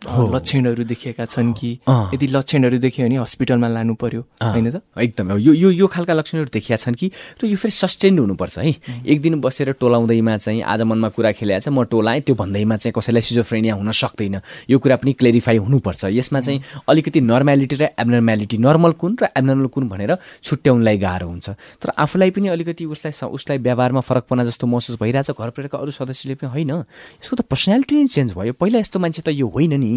लक्षणहरू देखिएका छन् कि यदि लक्षणहरू देखियो भने हस्पिटलमा लानु पर्यो होइन त? एकदम। यो यो यो खालका लक्षणहरू देखिया छन् कि र यो फेरि सस्टेन्ड हुनुपर्छ है। एक दिन बसेर टोलाउँदैमा चाहिँ आज मनमा कुरा खेले छ म टोलाएँ त्यो भन्दैमा चाहिँ कसैलाई सिजोफ्रेनिया हुन सक्दैन। यो कुरा पनि क्लेरिफाई हुनुपर्छ। यसमा चाहिँ अलिकति नर्मालिटी र एबनर्म्यालिटी नर्मल कुन र एबनर्मल कुन भनेर छुट्याउनलाई गाह्रो हुन्छ। तर आफूलाई पनि अलिकति उसलाई उसलाई व्यवहारमा फरकपना जस्तो महसुस भइरहेछ घर परिवारका अरू सदस्यले पनि होइन। यसको त पर्सनालिटी नै चेन्ज भयो। पहिला यस्तो मान्छे त यो होइन नि।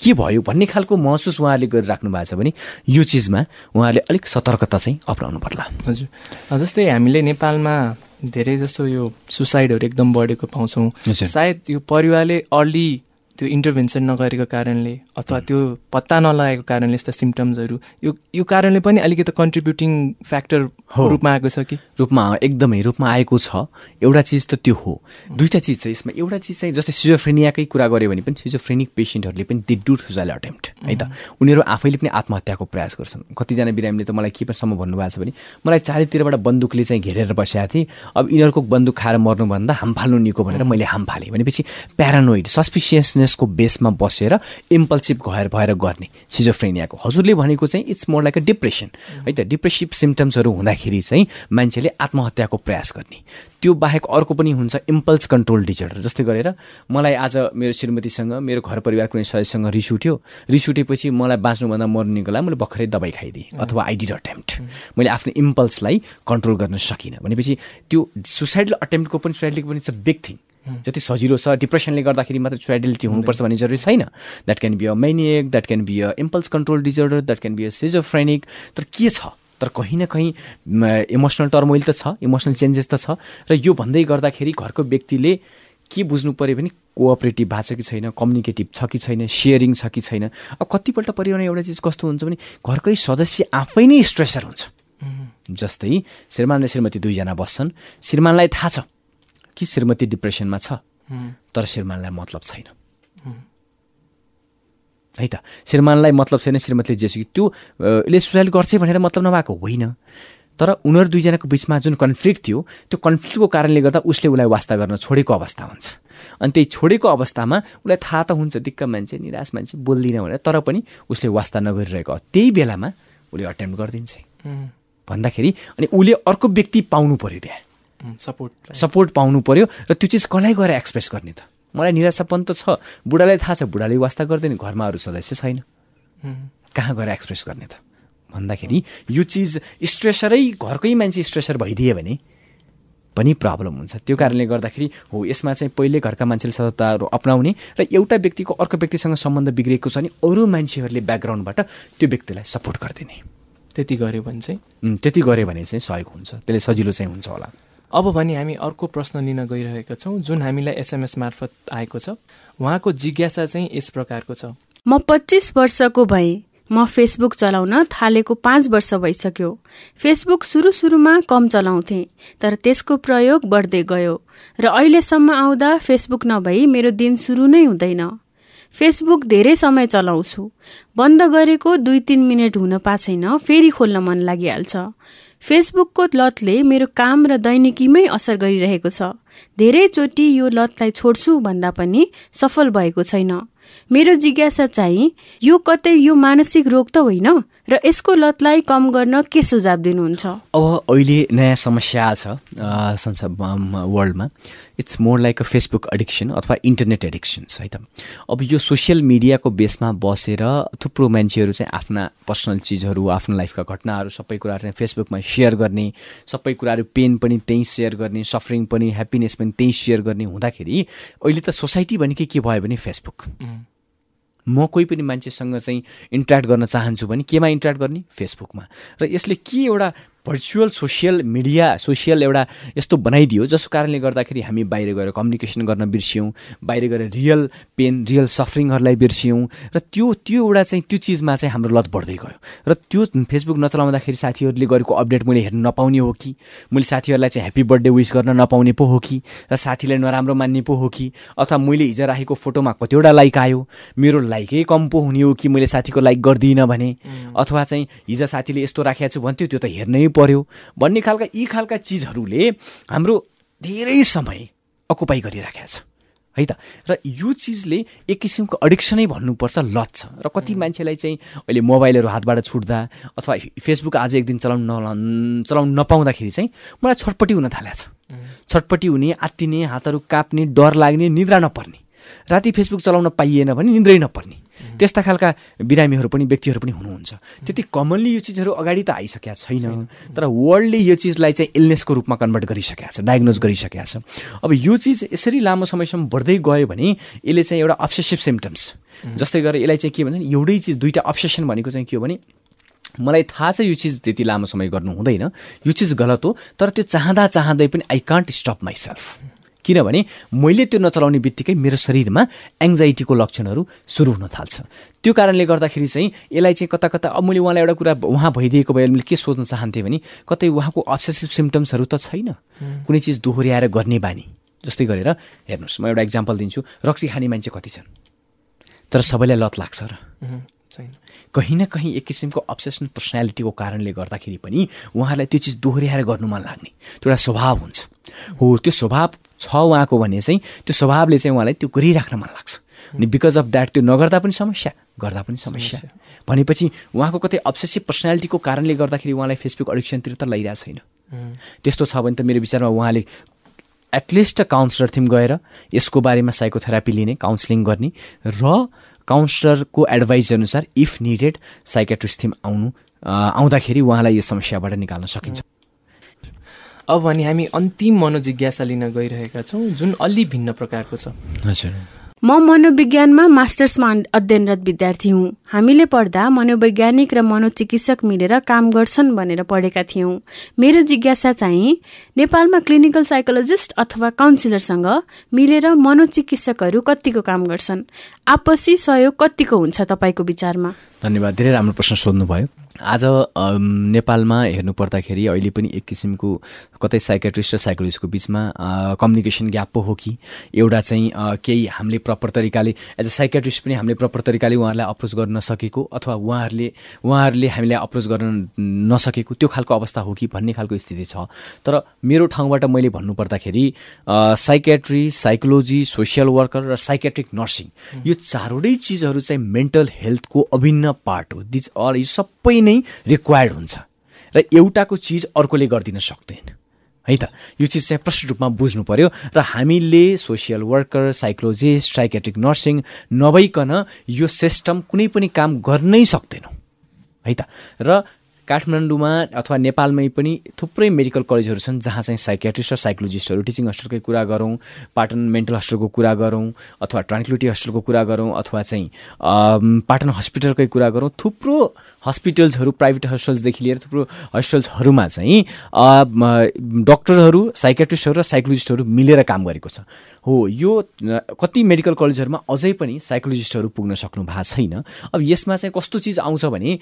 के भयो भन्ने खालको महसुस उहाँहरूले गरिराख्नु भएको छ भने यो चिजमा उहाँहरूले अलिक सतर्कता चाहिँ अप्नाउनु पर्ला। हजुर। जस्तै हामीले नेपालमा धेरै जस्तो यो सुसाइडहरू एकदम बढेको पाउँछौँ। सायद यो परिवारले अर्ली त्यो इन्टरभेन्सन नगरेको कारणले अथवा त्यो पत्ता नलगाएको कारणले यस्ता सिम्टम्सहरू यो यो कारणले पनि अलिकति कन्ट्रिब्युटिङ फ्याक्टर रूपमा आएको छ कि? रूपमा एकदमै रूपमा आएको छ। एउटा चिज त त्यो हो। दुईवटा चिज छ यसमा। एउटा चिज चाहिँ जस्तै सिजोफ्रेनियाकै कुरा गऱ्यो भने पनि सिजोफ्रेनिक पेसेन्टहरूले पनि दि डु सुसाइड अटेम्प्ट है त? उनीहरू आफैले पनि आत्महत्याको प्रयास गर्छन्। कतिजना बिरामीले त मलाई के पसम्म भन्नुभएको छ भने मलाई चारैतिरबाट बन्दुकले चाहिँ घेरेर बसेको थिएँ। अब यिनीहरूको बन्दुक खाएर मर्नुभन्दा हाम फाल्नु निको भनेर मैले हाम फालेँ। भनेपछि प्यारानोइड सस्पिसियसनेसको बेसमा बसेर इम्पल्सिभ भएर भएर गर्ने। सिजोफ्रेनियाको हजुरले भनेको चाहिँ it's more like a depression है त? डिप्रेसिभ सिम्टम्सहरू हुँदाखेरि चाहिँ मान्छेले आत्महत्याको प्रयास गर्ने। त्यो बाहेक अर्को पनि हुन्छ इम्पल्स कन्ट्रोल डिजर्डर जस्तै गरेर मलाई आज मेरो श्रीमतीसँग मेरो घर परिवार कुनै सदस्यसँग रिस उठ्यो। रिस उठेपछि मलाई बाँच्नुभन्दा मर्नेको लागि मैले भर्खरै दबाई खाइदिएँ अथवा आई डिड अटेम्प्ट मैले आफ्नो इम्पल्सलाई कन्ट्रोल गर्न सकिनँ। भनेपछि त्यो सुसाइडल अटेम्प्टको पनि सुसाइडलीको पनि इट्स अ बिग थिङ जति सजिलो छ डिप्रेसनले गर्दाखेरि मात्र सुसाइडलिटी हुनुपर्छ भन्ने जरुरी छैन। That can be a maniac that can be a impulse control disorder that can be a schizophrenic तर के छ? तर कहीँ न कहीँ इमोसनल टर्मोइल त छ इमोसनल चेन्जेस त छ। र यो भन्दै गर्दाखेरि घरको व्यक्तिले के बुझ्नु पऱ्यो भने कोअपरेटिभ भएको छ कि छैन कम्युनिकेटिभ छ कि छैन सेयरिङ छ कि छैन। अब कतिपल्ट परिवारमा एउटा चिज कस्तो हुन्छ भने घरकै सदस्य आफै नै स्ट्रेसर हुन्छ। जस्तै श्रीमान र श्रीमती दुईजना बस्छन्। श्रीमानलाई थाहा छ कि श्रीमती डिप्रेसनमा छ तर श्रीमानलाई मतलब छैन। है। त? श्रीमानलाई मतलब छैन श्रीमतीले जेसु त्यो यसले सुसाइड गर्छ भनेर मतलब नभएको होइन। तर उनीहरू दुईजनाको बिचमा जुन कन्फ्लिक्ट थियो त्यो कन्फ्लिक्टको कारणले गर्दा उसले उसलाई वास्ता गर्न छोडेको अवस्था हुन्छ। अनि त्यही छोडेको अवस्थामा उसलाई थाहा त हुन्छ दिक्क मान्छे निराश मान्छे बोल्दिनँ भनेर तर पनि उसले वास्ता नगरिरहेको त्यही बेलामा उसले अटेम्प गरिदिन्छ। भन्दाखेरि अनि उसले अर्को व्यक्ति पाउनु पऱ्यो त्यहाँ सपोर्ट सपोर्ट पाउनु पर्यो र त्यो चिज कसलाई गएर एक्सप्रेस गर्ने त? मलाई निराशापन त छ। बुढालाई थाहा छ बुढाले वास्ता गर्दैन घरमा अरू सदस्य छैन। कहाँ गएर एक्सप्रेस गर्ने त? भन्दाखेरि यो चिज स्ट्रेसरै घरकै मान्छे स्ट्रेसर भइदियो भने पनि प्रब्लम हुन्छ। त्यो कारणले गर्दाखेरि हो यसमा चाहिँ पहिले घरका मान्छेले सतताहरू अप्नाउने र एउटा व्यक्तिको अर्को व्यक्तिसँग सम्बन्ध बिग्रेको छ भने अरू मान्छेहरूले ब्याकग्राउन्डबाट त्यो व्यक्तिलाई सपोर्ट गरिदिने। त्यति गऱ्यो भने चाहिँ? त्यति गऱ्यो भने चाहिँ सहयोग हुन्छ। त्यसले सजिलो चाहिँ हुन्छ होला। अब भने हामी अर्को प्रश्न लिन गइरहेका छौँ जुन हामीलाई एसएमएस मार्फत आएको छ। उहाँको जिज्ञासा चाहिँ यस प्रकारको छ। म पच्चिस वर्षको भएँ। म फेसबुक चलाउन थालेको पाँच वर्ष भइसक्यो। फेसबुक सुरु सुरुमा कम चलाउँथे तर त्यसको प्रयोग बढ्दै गयो। र अहिलेसम्म आउँदा फेसबुक नभई मेरो दिन सुरु नै हुँदैन। फेसबुक धेरै समय चलाउँछु। बन्द गरेको दुई तिन मिनट हुन पाछैन फेरि खोल्न मन लागिहाल्छ। फेसबुकको लतले मेरो काम र दैनिकीमै असर गरिरहेको छ। धेरैचोटि यो लतलाई छोड्छु भन्दा पनि सफल भएको छैन। मेरो जिज्ञासा चाहिँ यो कतै यो मानसिक रोग त होइन? र यसको लतलाई कम गर्न के सुझाव दिनुहुन्छ? अब अहिले नयाँ समस्या छ संसार वर्ल्डमा। It's more like a Facebook addiction अथवा इन्टरनेट एडिक्सन्स है त। अब यो सोसियल मिडियाको बेसमा बसेर थुप्रो मान्छेहरू चाहिँ आफ्ना पर्सनल चिजहरू आफ्नो लाइफका घटनाहरू सबै कुराहरू चाहिँ फेसबुकमा सेयर गर्ने सबै कुराहरू पेन पनि त्यहीँ सेयर गर्ने सफरिङ पनि ह्याप्पिनेस पनि त्यहीँ सेयर गर्ने हुँदाखेरि अहिले त सोसाइटी भनेकै के भयो भने फेसबुक म कोही पनि मान्छेसँग चाहिँ इन्ट्रेक्ट गर्न चाहन्छु भने केमा इन्ट्रेक्ट गर्ने? फेसबुकमा। र यसले के एउटा भर्चुअल सोसियल मिडिया सोसियल एउटा यस्तो बनाइदियो जसको कारणले गर्दाखेरि हामी बाहिर गएर कम्युनिकेसन गर्न बिर्स्यौँ बाहिर गएर रियल पेन रियल सफरिङहरूलाई बिर्स्यौँ र त्यो त्यो एउटा चाहिँ त्यो चिजमा चाहिँ हाम्रो लत बढ्दै गयो। र त्यो फेसबुक नचलाउँदाखेरि साथीहरूले गरेको अपडेट मैले हेर्न नपाउने हो कि? मैले साथीहरूलाई चाहिँ ह्याप्पी बर्थडे विस गर्न नपाउने पो हो कि? र साथीलाई नराम्रो मान्ने पो हो कि? अथवा मैले हिजो राखेको फोटोमा कतिवटा लाइक आयो? मेरो लाइकै कम पो हुने हो कि? मैले साथीको लाइक गर्दिनँ भने? अथवा चाहिँ हिजो साथीले यस्तो राखेको छु भन्थ्यो त्यो त हेर्नै पर्यो भन्ने खालका यी खालका चिजहरूले हाम्रो धेरै समय अकुपाई गरिराखेको छ। है त? र यो चिजले एक किसिमको एडिक्सनै भन्नुपर्छ लत छ। र कति मान्छेलाई चाहिँ अहिले मोबाइलहरू हातबाट छुट्दा अथवा फेसबुक आज एक दिन चलाउनु न चलाउनु नपाउँदाखेरि चाहिँ मलाई छटपट्टि हुन थालेको छ छटपट्टि हुने आत्तिने हातहरू काप्ने डर लाग्ने निद्रा नपर्ने। राति फेसबुक चलाउन पाइएन भने निन्द्रै नपर्ने। त्यस्ता खालका बिरामीहरू पनि व्यक्तिहरू पनि हुनुहुन्छ। त्यति कमनली यो चिजहरू अगाडि त आइसकेका छैन। तर वर्ल्डले यो चिजलाई चाहिँ इलनेसको रूपमा कन्भर्ट गरिसकेका छ डायग्नोज गरिसकेका छ। अब यो चिज यसरी लामो समयसम्म बढ्दै गयो भने यसले चाहिँ एउटा अब्सेसिभ सिम्टम्स जस्तै गरेर यसलाई चाहिँ के भन्छ एउटै चिज दुइटा अब्सेसन भनेको चाहिँ के हो भने मलाई थाहा छ यो चिज त्यति लामो समय गर्नु हुँदैन यो चिज गलत हो तर त्यो चाहँदा चाहँदै पनि आई कान्ट स्टप माइसेल्फ किनभने मैले त्यो नचलाउने बित्तिकै मेरो शरीरमा एङ्जाइटीको लक्षणहरू सुरु हुन थाल्छ। त्यो कारणले गर्दाखेरि चाहिँ यसलाई चाहिँ कता कता अब मैले उहाँलाई एउटा कुरा उहाँ भइदिएको भए मैले के सोध्न चाहन्थेँ भने कतै उहाँको अब्सेसिभ सिम्टम्सहरू त छैन। कुनै चिज दोहोऱ्याएर गर्ने बानी जस्तै गरेर हेर्नुहोस् म एउटा इक्जाम्पल दिन्छु। रक्सी खाने मान्छे कति छन्? तर सबैलाई लत लाग्छ र। कहीँ न कहीँ एक किसिमको अब्सेसन पर्सनालिटीको कारणले गर्दाखेरि पनि उहाँलाई त्यो चिज दोहोऱ्याएर गर्नु मन लाग्ने। त्यो एउटा स्वभाव हुन्छ। हो त्यो स्वभाव छ उहाँको भने चाहिँ त्यो स्वभावले चाहिँ उहाँलाई त्यो गरिराख्न मन लाग्छ। अनि बिकज अफ द्याट त्यो नगर्दा पनि समस्या गर्दा पनि समस्या। भनेपछि उहाँको कतै अब्सेसिभ पर्सनालिटीको कारणले गर्दाखेरि उहाँलाई फेसबुक एडिक्सनतिर त लैरहेको छैन। त्यस्तो छ भने त मेरो विचारमा उहाँले एटलिस्ट काउन्सिलर थिम गएर यसको बारेमा साइकोथेरापी लिने काउन्सिलिङ गर्ने र काउन्सिलरको एडभाइस अनुसार इफ निडेड साइकेट्रिस्ट थिम आउनु आउँदाखेरि उहाँलाई यो समस्याबाट निकाल्न सकिन्छ। अब भने हामी अन्तिम मनोजिज्ञासा लिन गइरहेका छौँ जुन अलि भिन्न प्रकारको छ। हजुर। म मनोविज्ञानमा मास्टर्समा अध्ययनरत विद्यार्थी हुँ। हामीले पढ्दा मनोवैज्ञानिक र मनोचिकित्सक मिलेर काम गर्छन् भनेर पढेका थियौँ। मेरो जिज्ञासा चाहिँ नेपालमा क्लिनिकल साइकोलोजिस्ट अथवा काउन्सिलरसँग मिलेर मनोचिकित्सकहरू कतिको काम गर्छन्? आपसी सहयोग कतिको हुन्छ तपाईँको विचारमा? धन्यवाद धेरै राम्रो प्रश्न सोध्नुभयो। आज नेपालमा हेर्नु पर्दाखेरि अहिले पनि एक किसिमको कतै साइकेट्रिस्ट र साइकोलोजिस्टको बिचमा कम्युनिकेसन ग्याप पो हो कि? एउटा चाहिँ केही हामीले प्रपर तरिकाले एज अ साइकेट्रिस्ट पनि हामीले प्रपर तरिकाले उहाँहरूलाई अप्रोच गर्न नसकेको अथवा उहाँहरूले उहाँहरूले हामीलाई अप्रोच गर्न नसकेको त्यो खालको अवस्था हो कि भन्ने खालको स्थिति छ। तर मेरो ठाउँबाट मैले भन्नुपर्दाखेरि साइकेट्री साइकोलोजी सोसियल वर्कर र साइकेट्रिक नर्सिङ यो चारवटै चिजहरू चाहिँ मेन्टल हेल्थको अभिन्न पार्ट हो। दिज अल यो सबै नै रिक्वायर्ड हुन्छ र एउटाको चिज अर्कोले गरिदिन सक्दैन। है त? यो चिज चाहिँ प्रष्ट रूपमा बुझ्नु पर्यो र हामीले social worker psychologist psychiatric nursing नभइकन यो सिस्टम कुनै पनि काम गर्नै सक्दैनौँ। है त? र काठमाडौँमा अथवा नेपालमै पनि थुप्रै मेडिकल कलेजहरू छन् जहाँ चाहिँ साइकेट्रिस्ट र साइकोलोजिस्टहरू टिचिङ हस्टेलकै कुरा गरौँ पाटन मेन्टल हस्टेलको कुरा गरौँ अथवा ट्रान्क्युलिटी हस्टेलको कुरा गरौँ अथवा चाहिँ पाटन हस्पिटलकै कुरा गरौँ। थुप्रो हस्पिटल्सहरू प्राइभेट हस्पिटल्सदेखि लिएर थुप्रो हस्पिटल्सहरूमा चाहिँ डक्टरहरू साइकेट्रिस्टहरू र साइकोलोजिस्टहरू मिलेर काम गरेको छ। हो यो कति मेडिकल कलेजहरूमा अझै पनि साइकोलोजिस्टहरू पुग्न सक्नु भएको छैन। अब यसमा चाहिँ कस्तो चिज आउँछ भने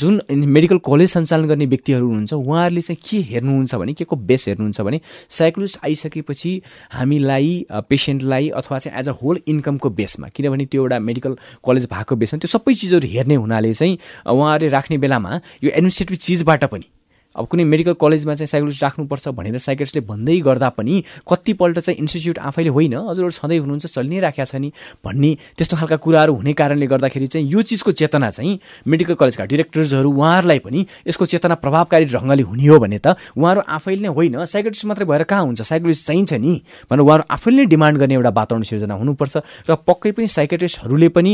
जुन मेडिकल कलेज सञ्चालन गर्ने व्यक्तिहरू हुनुहुन्छ उहाँहरूले चाहिँ के हेर्नुहुन्छ भने के को बेस हेर्नुहुन्छ भने साइकोलोजिस्ट आइसकेपछि हामीलाई पेसेन्टलाई अथवा चाहिँ एज अ होल इन्कमको बेसमा किनभने त्यो एउटा मेडिकल कलेज भएको बेसमा त्यो सबै चिजहरू हेर्ने हुनाले चाहिँ उहाँहरूले राख्ने बेलामा यो एडमिनिस्ट्रेटिभ चिजबाट पनि अब कुनै मेडिकल कलेजमा चाहिँ साइकोलोजिस्ट राख्नुपर्छ भनेर साइकोलोजिस्टले भन्दै गर्दा पनि कतिपल्ट चाहिँ इन्स्टिच्युट आफैले होइन। हजुरहरू सधैँ हुनुहुन्छ चलि नै राखेको छ नि भन्ने त्यस्तो खालका कुराहरू हुने कारणले गर्दाखेरि चाहिँ यो चिजको चेतना चाहिँ मेडिकल कलेजका डिरेक्टर्सहरू उहाँहरूलाई पनि यसको चेतना प्रभावकारी ढङ्गले हुने हो भने त उहाँहरू आफैले नै होइन। साइकोलोजिस्ट मात्रै भएर कहाँ हुन्छ? साइकोलोजिस्ट चाहिन्छ नि भनेर उहाँहरू आफैले नै डिमान्ड गर्ने एउटा वातावरण सिर्जना हुनुपर्छ र पक्कै पनि साइकेट्रिस्टहरूले पनि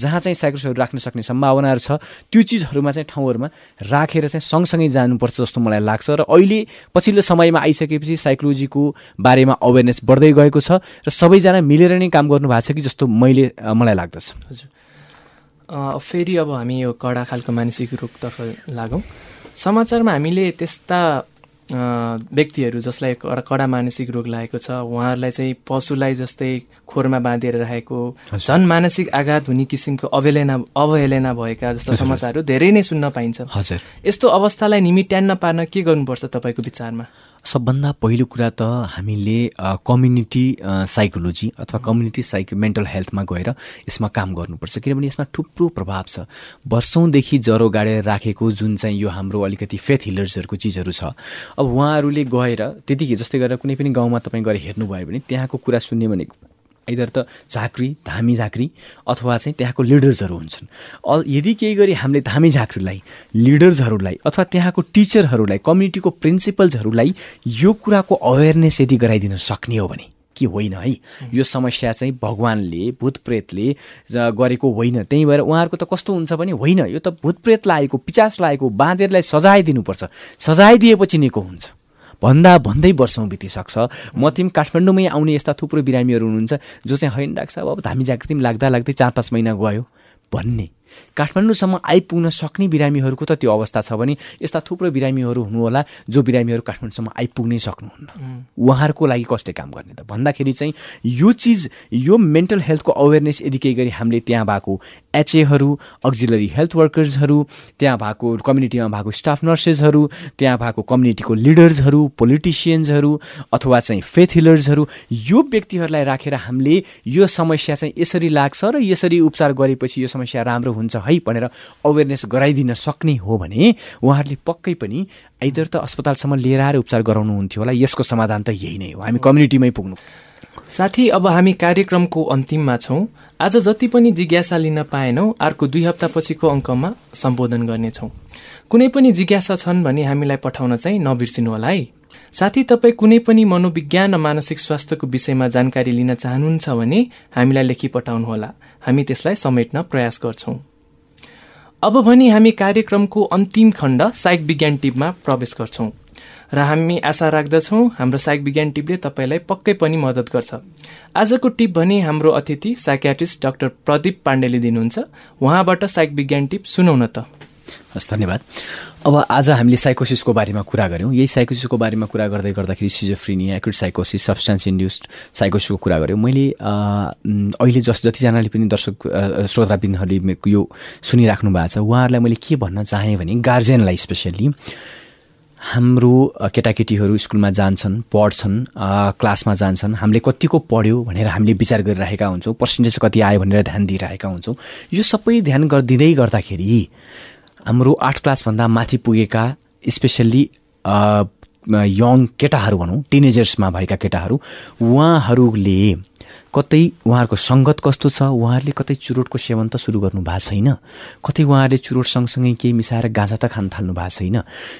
जहाँ चाहिँ साइकोलोजिस्टहरू राख्न सक्ने सम्भावनाहरू छ त्यो चिजहरूमा चाहिँ ठाउँहरूमा राखेर चाहिँ सँगसँगै जानुपर्छ। पर्छ जस्तो मलाई लाग्छ र अहिले पछिल्लो समयमा आइसकेपछि साइकोलोजीको बारेमा अवेरनेस बढ्दै गएको छ र सबैजना मिलेर नै काम गर्नु भएको छ कि जस्तो मैले मलाई लाग्दछ। हजुर। फेरि अब हामी यो कडा खालको मानसिक रोगतर्फ लागौँ। समाचारमा हामीले त्यस्ता व्यक्तिहरू जसलाई कडा कडा मानसिक रोग लागेको छ उहाँहरूलाई चाहिँ पशुलाई जस्तै खोरमा बाँधेर राखेको झन् मानसिक आघात हुने किसिमको अवहेलना अवहेलना भएका जस्ता समाचारहरू धेरै नै सुन्न पाइन्छ। हजुर। यस्तो अवस्थालाई निमिट्यान्न पार्न के गर्नुपर्छ तपाईँको विचारमा? सबभन्दा पहिलो कुरा त हामीले कम्युनिटी साइकोलोजी अथवा कम्युनिटी साइक मेन्टल हेल्थमा गएर यसमा काम गर्नुपर्छ। किनभने यसमा थुप्रो प्रभाव छ। वर्षौँदेखि ज्वरो गाडेर राखेको जुन चाहिँ यो हाम्रो अलिकति फेथ हिलर्सहरूको चिजहरू छ अब उहाँहरूले गएर त्यतिकै जस्तै गरेर कुनै पनि गाउँमा तपाईँ गएर हेर्नुभयो भने त्यहाँको कुरा सुन्ने भनेको इदर त झाँक्री धामी झाँक्री अथवा चाहिँ त्यहाँको लिडर्सहरू हुन्छन्। अल यदि केही गरी हामीले धामी झाँक्रीलाई लिडर्सहरूलाई अथवा त्यहाँको टिचरहरूलाई कम्युनिटीको प्रिन्सिपल्सहरूलाई यो कुराको अवेरनेस यदि गराइदिन सक्ने हो भने कि होइन है? यो समस्या चाहिँ भगवान्ले भूतप्रेतले गरेको होइन। त्यही भएर उहाँहरूको त कस्तो हुन्छ भने होइन। यो त भूतप्रेत लागेको पिचास लागेको बाँधेरलाई सजाय दिनुपर्छ। सजाय दिएपछि निको हुन्छ। भन्दा भन्दै वर्षौँ बितिसक्छ। म तिमी काठमाडौँमै आउने यस्ता थुप्रो बिरामीहरू हुनुहुन्छ जो चाहिँ डाक्टर साहब अब धामी जागृति लाग्दा लाग्दै चार पाँच महिना गयो। भन्ने। काठमाडौँसम्म आइपुग्न सक्ने बिरामीहरूको त त्यो अवस्था छ भने यस्ता थुप्रो बिरामीहरू हुनुहोला जो बिरामीहरू काठमाडौँसम्म आइपुग्नै सक्नुहुन्न। उहाँहरूको लागि कसले काम गर्ने त? भन्दाखेरि चाहिँ यो चिज यो मेन्टल हेल्थको अवेरनेस यदि केही गरी हामीले त्यहाँ भएको एचएहरू अक्जिलरी हेल्थ वर्कर्सहरू त्यहाँ भएको कम्युनिटीमा भएको स्टाफ नर्सेसहरू त्यहाँ भएको कम्युनिटीको लिडर्सहरू पोलिटिसियन्सहरू अथवा चाहिँ फेथ हिलर्सहरू यो व्यक्तिहरूलाई राखेर हामीले यो समस्या चाहिँ यसरी लाग्छ र यसरी उपचार गरेपछि यो समस्या राम्रो हुन्छ है भनेर अवेरनेस गराइदिन सक्ने हो भने उहाँहरूले पक्कै पनि आइदर त अस्पतालसम्म लिएर आएर उपचार गराउनुहुन्थ्यो होला। यसको समाधान त यही नै हो। हामी कम्युनिटीमै पुग्नु। साथी अब हामी कार्यक्रमको अन्तिममा छौँ। आज जति पनि जिज्ञासा लिन पाएनौँ अर्को दुई हप्तापछिको अङ्कमा सम्बोधन गर्नेछौँ। कुनै पनि जिज्ञासा छन् भने हामीलाई पठाउन चाहिँ नबिर्सिनु होला है। साथी तपाईँ कुनै पनि मनोविज्ञान र मानसिक स्वास्थ्यको विषयमा जानकारी लिन चाहनुहुन्छ भने हामीलाई लेखी पठाउनुहोला। हामी त्यसलाई समेट्न प्रयास गर्छौँ। अब भने हामी कार्यक्रमको अन्तिम खण्ड साइक विज्ञान टिपमा प्रवेश गर्छौँ। र हामी आशा राख्दछौँ हाम्रो साइक विज्ञान टिपले तपाईँलाई पक्कै पनि मद्दत गर्छ। आजको टिप भने हाम्रो अतिथि साइकियाट्रिस्ट डाक्टर प्रदीप पाण्डेले दिनुहुन्छ। उहाँबाट साइक विज्ञान टिप सुनौ न त। हस् धन्यवाद। अब आज हामीले साइकोसिसको बारेमा कुरा गऱ्यौँ। यही साइकोसिसको बारेमा कुरा गर्दै गर्दाखेरि सिजोफ्रिनिया एक्युट साइकोसिस सब्सटेन्स इन्ड्युस्ड साइकोसिसको कुरा गऱ्यौँ। मैले अहिले जस जतिजनाले पनि दर्शक श्रोताबिन्दहरूले यो सुनिराख्नु भएको छ उहाँहरूलाई मैले के भन्न चाहेँ भने गार्जेनलाई स्पेसल्ली हाम्रो केटाकेटीहरू स्कुलमा जान्छन् पढ्छन् क्लासमा जान्छन् हामीले कतिको पढ्यो भनेर हामीले विचार गरिरहेका हुन्छौँ पर्सेन्टेज कति आयो भनेर ध्यान दिइरहेका हुन्छौँ। यो सबै ध्यान दिँदै गर्दाखेरि हाम्रो आठ क्लासभन्दा माथि पुगेका स्पेसल्ली यङ केटाहरू भनौँ टिनेजर्समा भएका केटाहरू उहाँहरूले कतै उहाँहरूको सङ्गत कस्तो छ? उहाँहरूले कतै चुरोटको सेवन त सुरु गर्नु भएको छैन। कतै उहाँहरूले चुरोट सँगसँगै केही मिसाएर गाँजा त खान थाल्नु भएको छैन।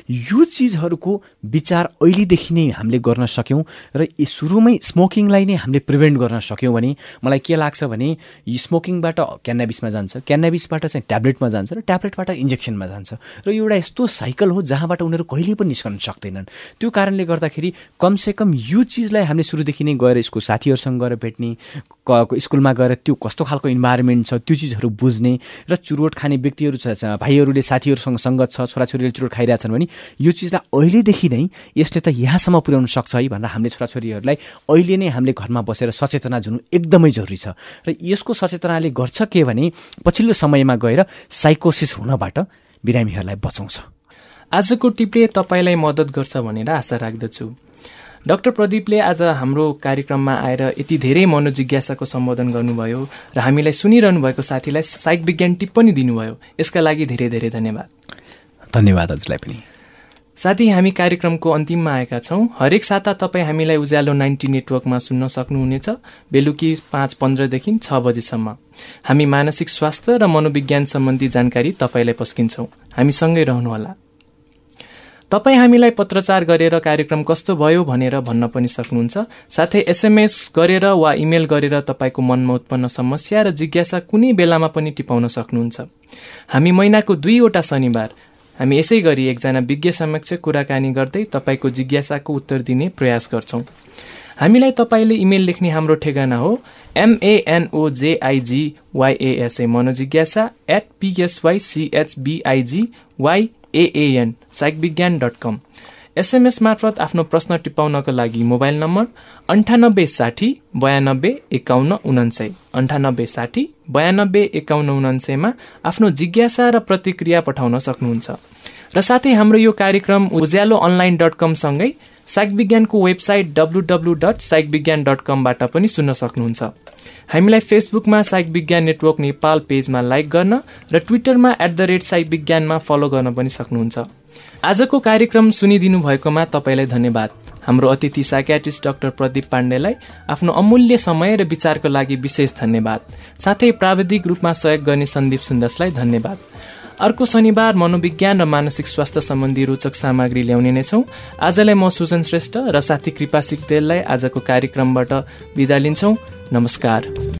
यो चिजहरूको विचार अहिलेदेखि नै हामीले गर्न सक्यौँ र सुरुमै स्मोकिङलाई नै हामीले प्रिभेन्ट गर्न सक्यौँ भने मलाई के लाग्छ भने स्मोकिङबाट क्यानाबिसमा जान्छ। क्यानाबिसबाट चाहिँ ट्याब्लेटमा जान्छ र ट्याब्लेटबाट इन्जेक्सनमा जान्छ। र एउटा यस्तो साइकल हो जहाँबाट उनीहरू कहिले पनि निस्कन सक्दैनन्। त्यो कारणले गर्दाखेरि कमसेकम यो चिजलाई हामीले सुरुदेखि नै गएर यसको साथीहरूसँग गएर भेट्ने स्कुलमा गएर त्यो कस्तो खालको इन्भाइरोमेन्ट छ त्यो चिजहरू बुझ्ने र चुरोट खाने व्यक्तिहरू छ भाइहरूले साथीहरूसँग सङ्गत छ छोराछोरीले चुरोट खाइरहेछन् भने यो चिजलाई अहिलेदेखि नै यसले त यहाँसम्म पुर्याउन सक्छ है भनेर हामीले छोराछोरीहरूलाई अहिले नै हामीले घरमा बसेर सचेतना जुन एकदमै जरुरी छ। र यसको सचेतनाले गर्छ के भने पछिल्लो समयमा गएर साइकोसिस हुनबाट बिरामीहरूलाई बचाउँछ। आजको टिपले तपाईँलाई मद्दत गर्छ भनेर आशा राख्दछु। डाक्टर प्रदीपले आज हाम्रो कार्यक्रममा आएर यति धेरै मनोजिज्ञासाको सम्बोधन गर्नुभयो र हामीलाई सुनिरहनु भएको साथीलाई साइक विज्ञान टिप पनि दिनुभयो। यसका लागि धेरै धेरै धन्यवाद। धन्यवाद हजुरलाई पनि। साथी हामी कार्यक्रमको अन्तिममा आएका छौँ। हरेक साता तपाईँ हामीलाई उज्यालो नाइन्टी नेटवर्कमा सुन्न सक्नुहुनेछ। बेलुकी पाँच पन्ध्रदेखि छ बजीसम्म। हामी मानसिक स्वास्थ्य र मनोविज्ञान सम्बन्धी जानकारी तपाईँलाई पस्किन्छौँ। हामीसँगै रहनुहोला। तपाईँ हामीलाई पत्रचार गरेर कार्यक्रम कस्तो भयो भनेर भन्न पनि सक्नुहुन्छ। साथै एसएमएस गरेर वा इमेल गरेर तपाईँको मनमा उत्पन्न समस्या र जिज्ञासा कुनै बेलामा पनि टिपाउन सक्नुहुन्छ। हामी महिनाको दुईवटा शनिबार। हामी यसै गरी एकजना विज्ञ समक्ष कुराकानी गर्दै तपाईँको जिज्ञासाको उत्तर दिने प्रयास गर्छौँ। हामीलाई तपाईँले इमेल लेख्ने हाम्रो ठेगाना हो। M N O J I G Y S A Manojigyasa at पिएसवाइसिएचबिआइजी why an साइक विज्ञान डट कम एसएमएस मार्फत आफ्नो प्रश्न टिपाउनको लागि मोबाइल नम्बर अन्ठानब्बे साठी बयानब्बे एकाउन्न उनान्सय. अन्ठानब्बे साठी बयानब्बे एकाउन्न उनान्सयमा आफ्नो जिज्ञासा र प्रतिक्रिया पठाउन सक्नुहुन्छ. र साथै हाम्रो यो कार्यक्रम उज्यालो अनलाइन डट कमसँगै साइक विज्ञानको website W W dot psych Vigyan dot कमबाट पनि सुन्न सक्नुहुन्छ। हामीलाई फेसबुकमा साइक विज्ञान नेटवर्क नेपाल पेजमा लाइक गर्न र ट्विटरमा एट द रेट साइक विज्ञानमा फलो गर्न पनि सक्नुहुन्छ। आजको कार्यक्रम सुनिदिनु भएकोमा तपाईँलाई धन्यवाद। हाम्रो अतिथि साइकियाट्रिस्ट डाक्टर प्रदीप पाण्डेलाई आफ्नो अमूल्य समय र विचारको लागि विशेष धन्यवाद। साथै प्राविधिक रूपमा सहयोग गर्ने सन्दीप सुन्दसलाई धन्यवाद। अर्को शनिबार मनोविज्ञान र मानसिक स्वास्थ्य सम्बन्धी रोचक सामग्री ल्याउने नै छौँ। आजलाई म सुजन श्रेष्ठ र साथी कृपा सिक्देललाई आजको कार्यक्रमबाट बिदा लिन्छौँ। नमस्कार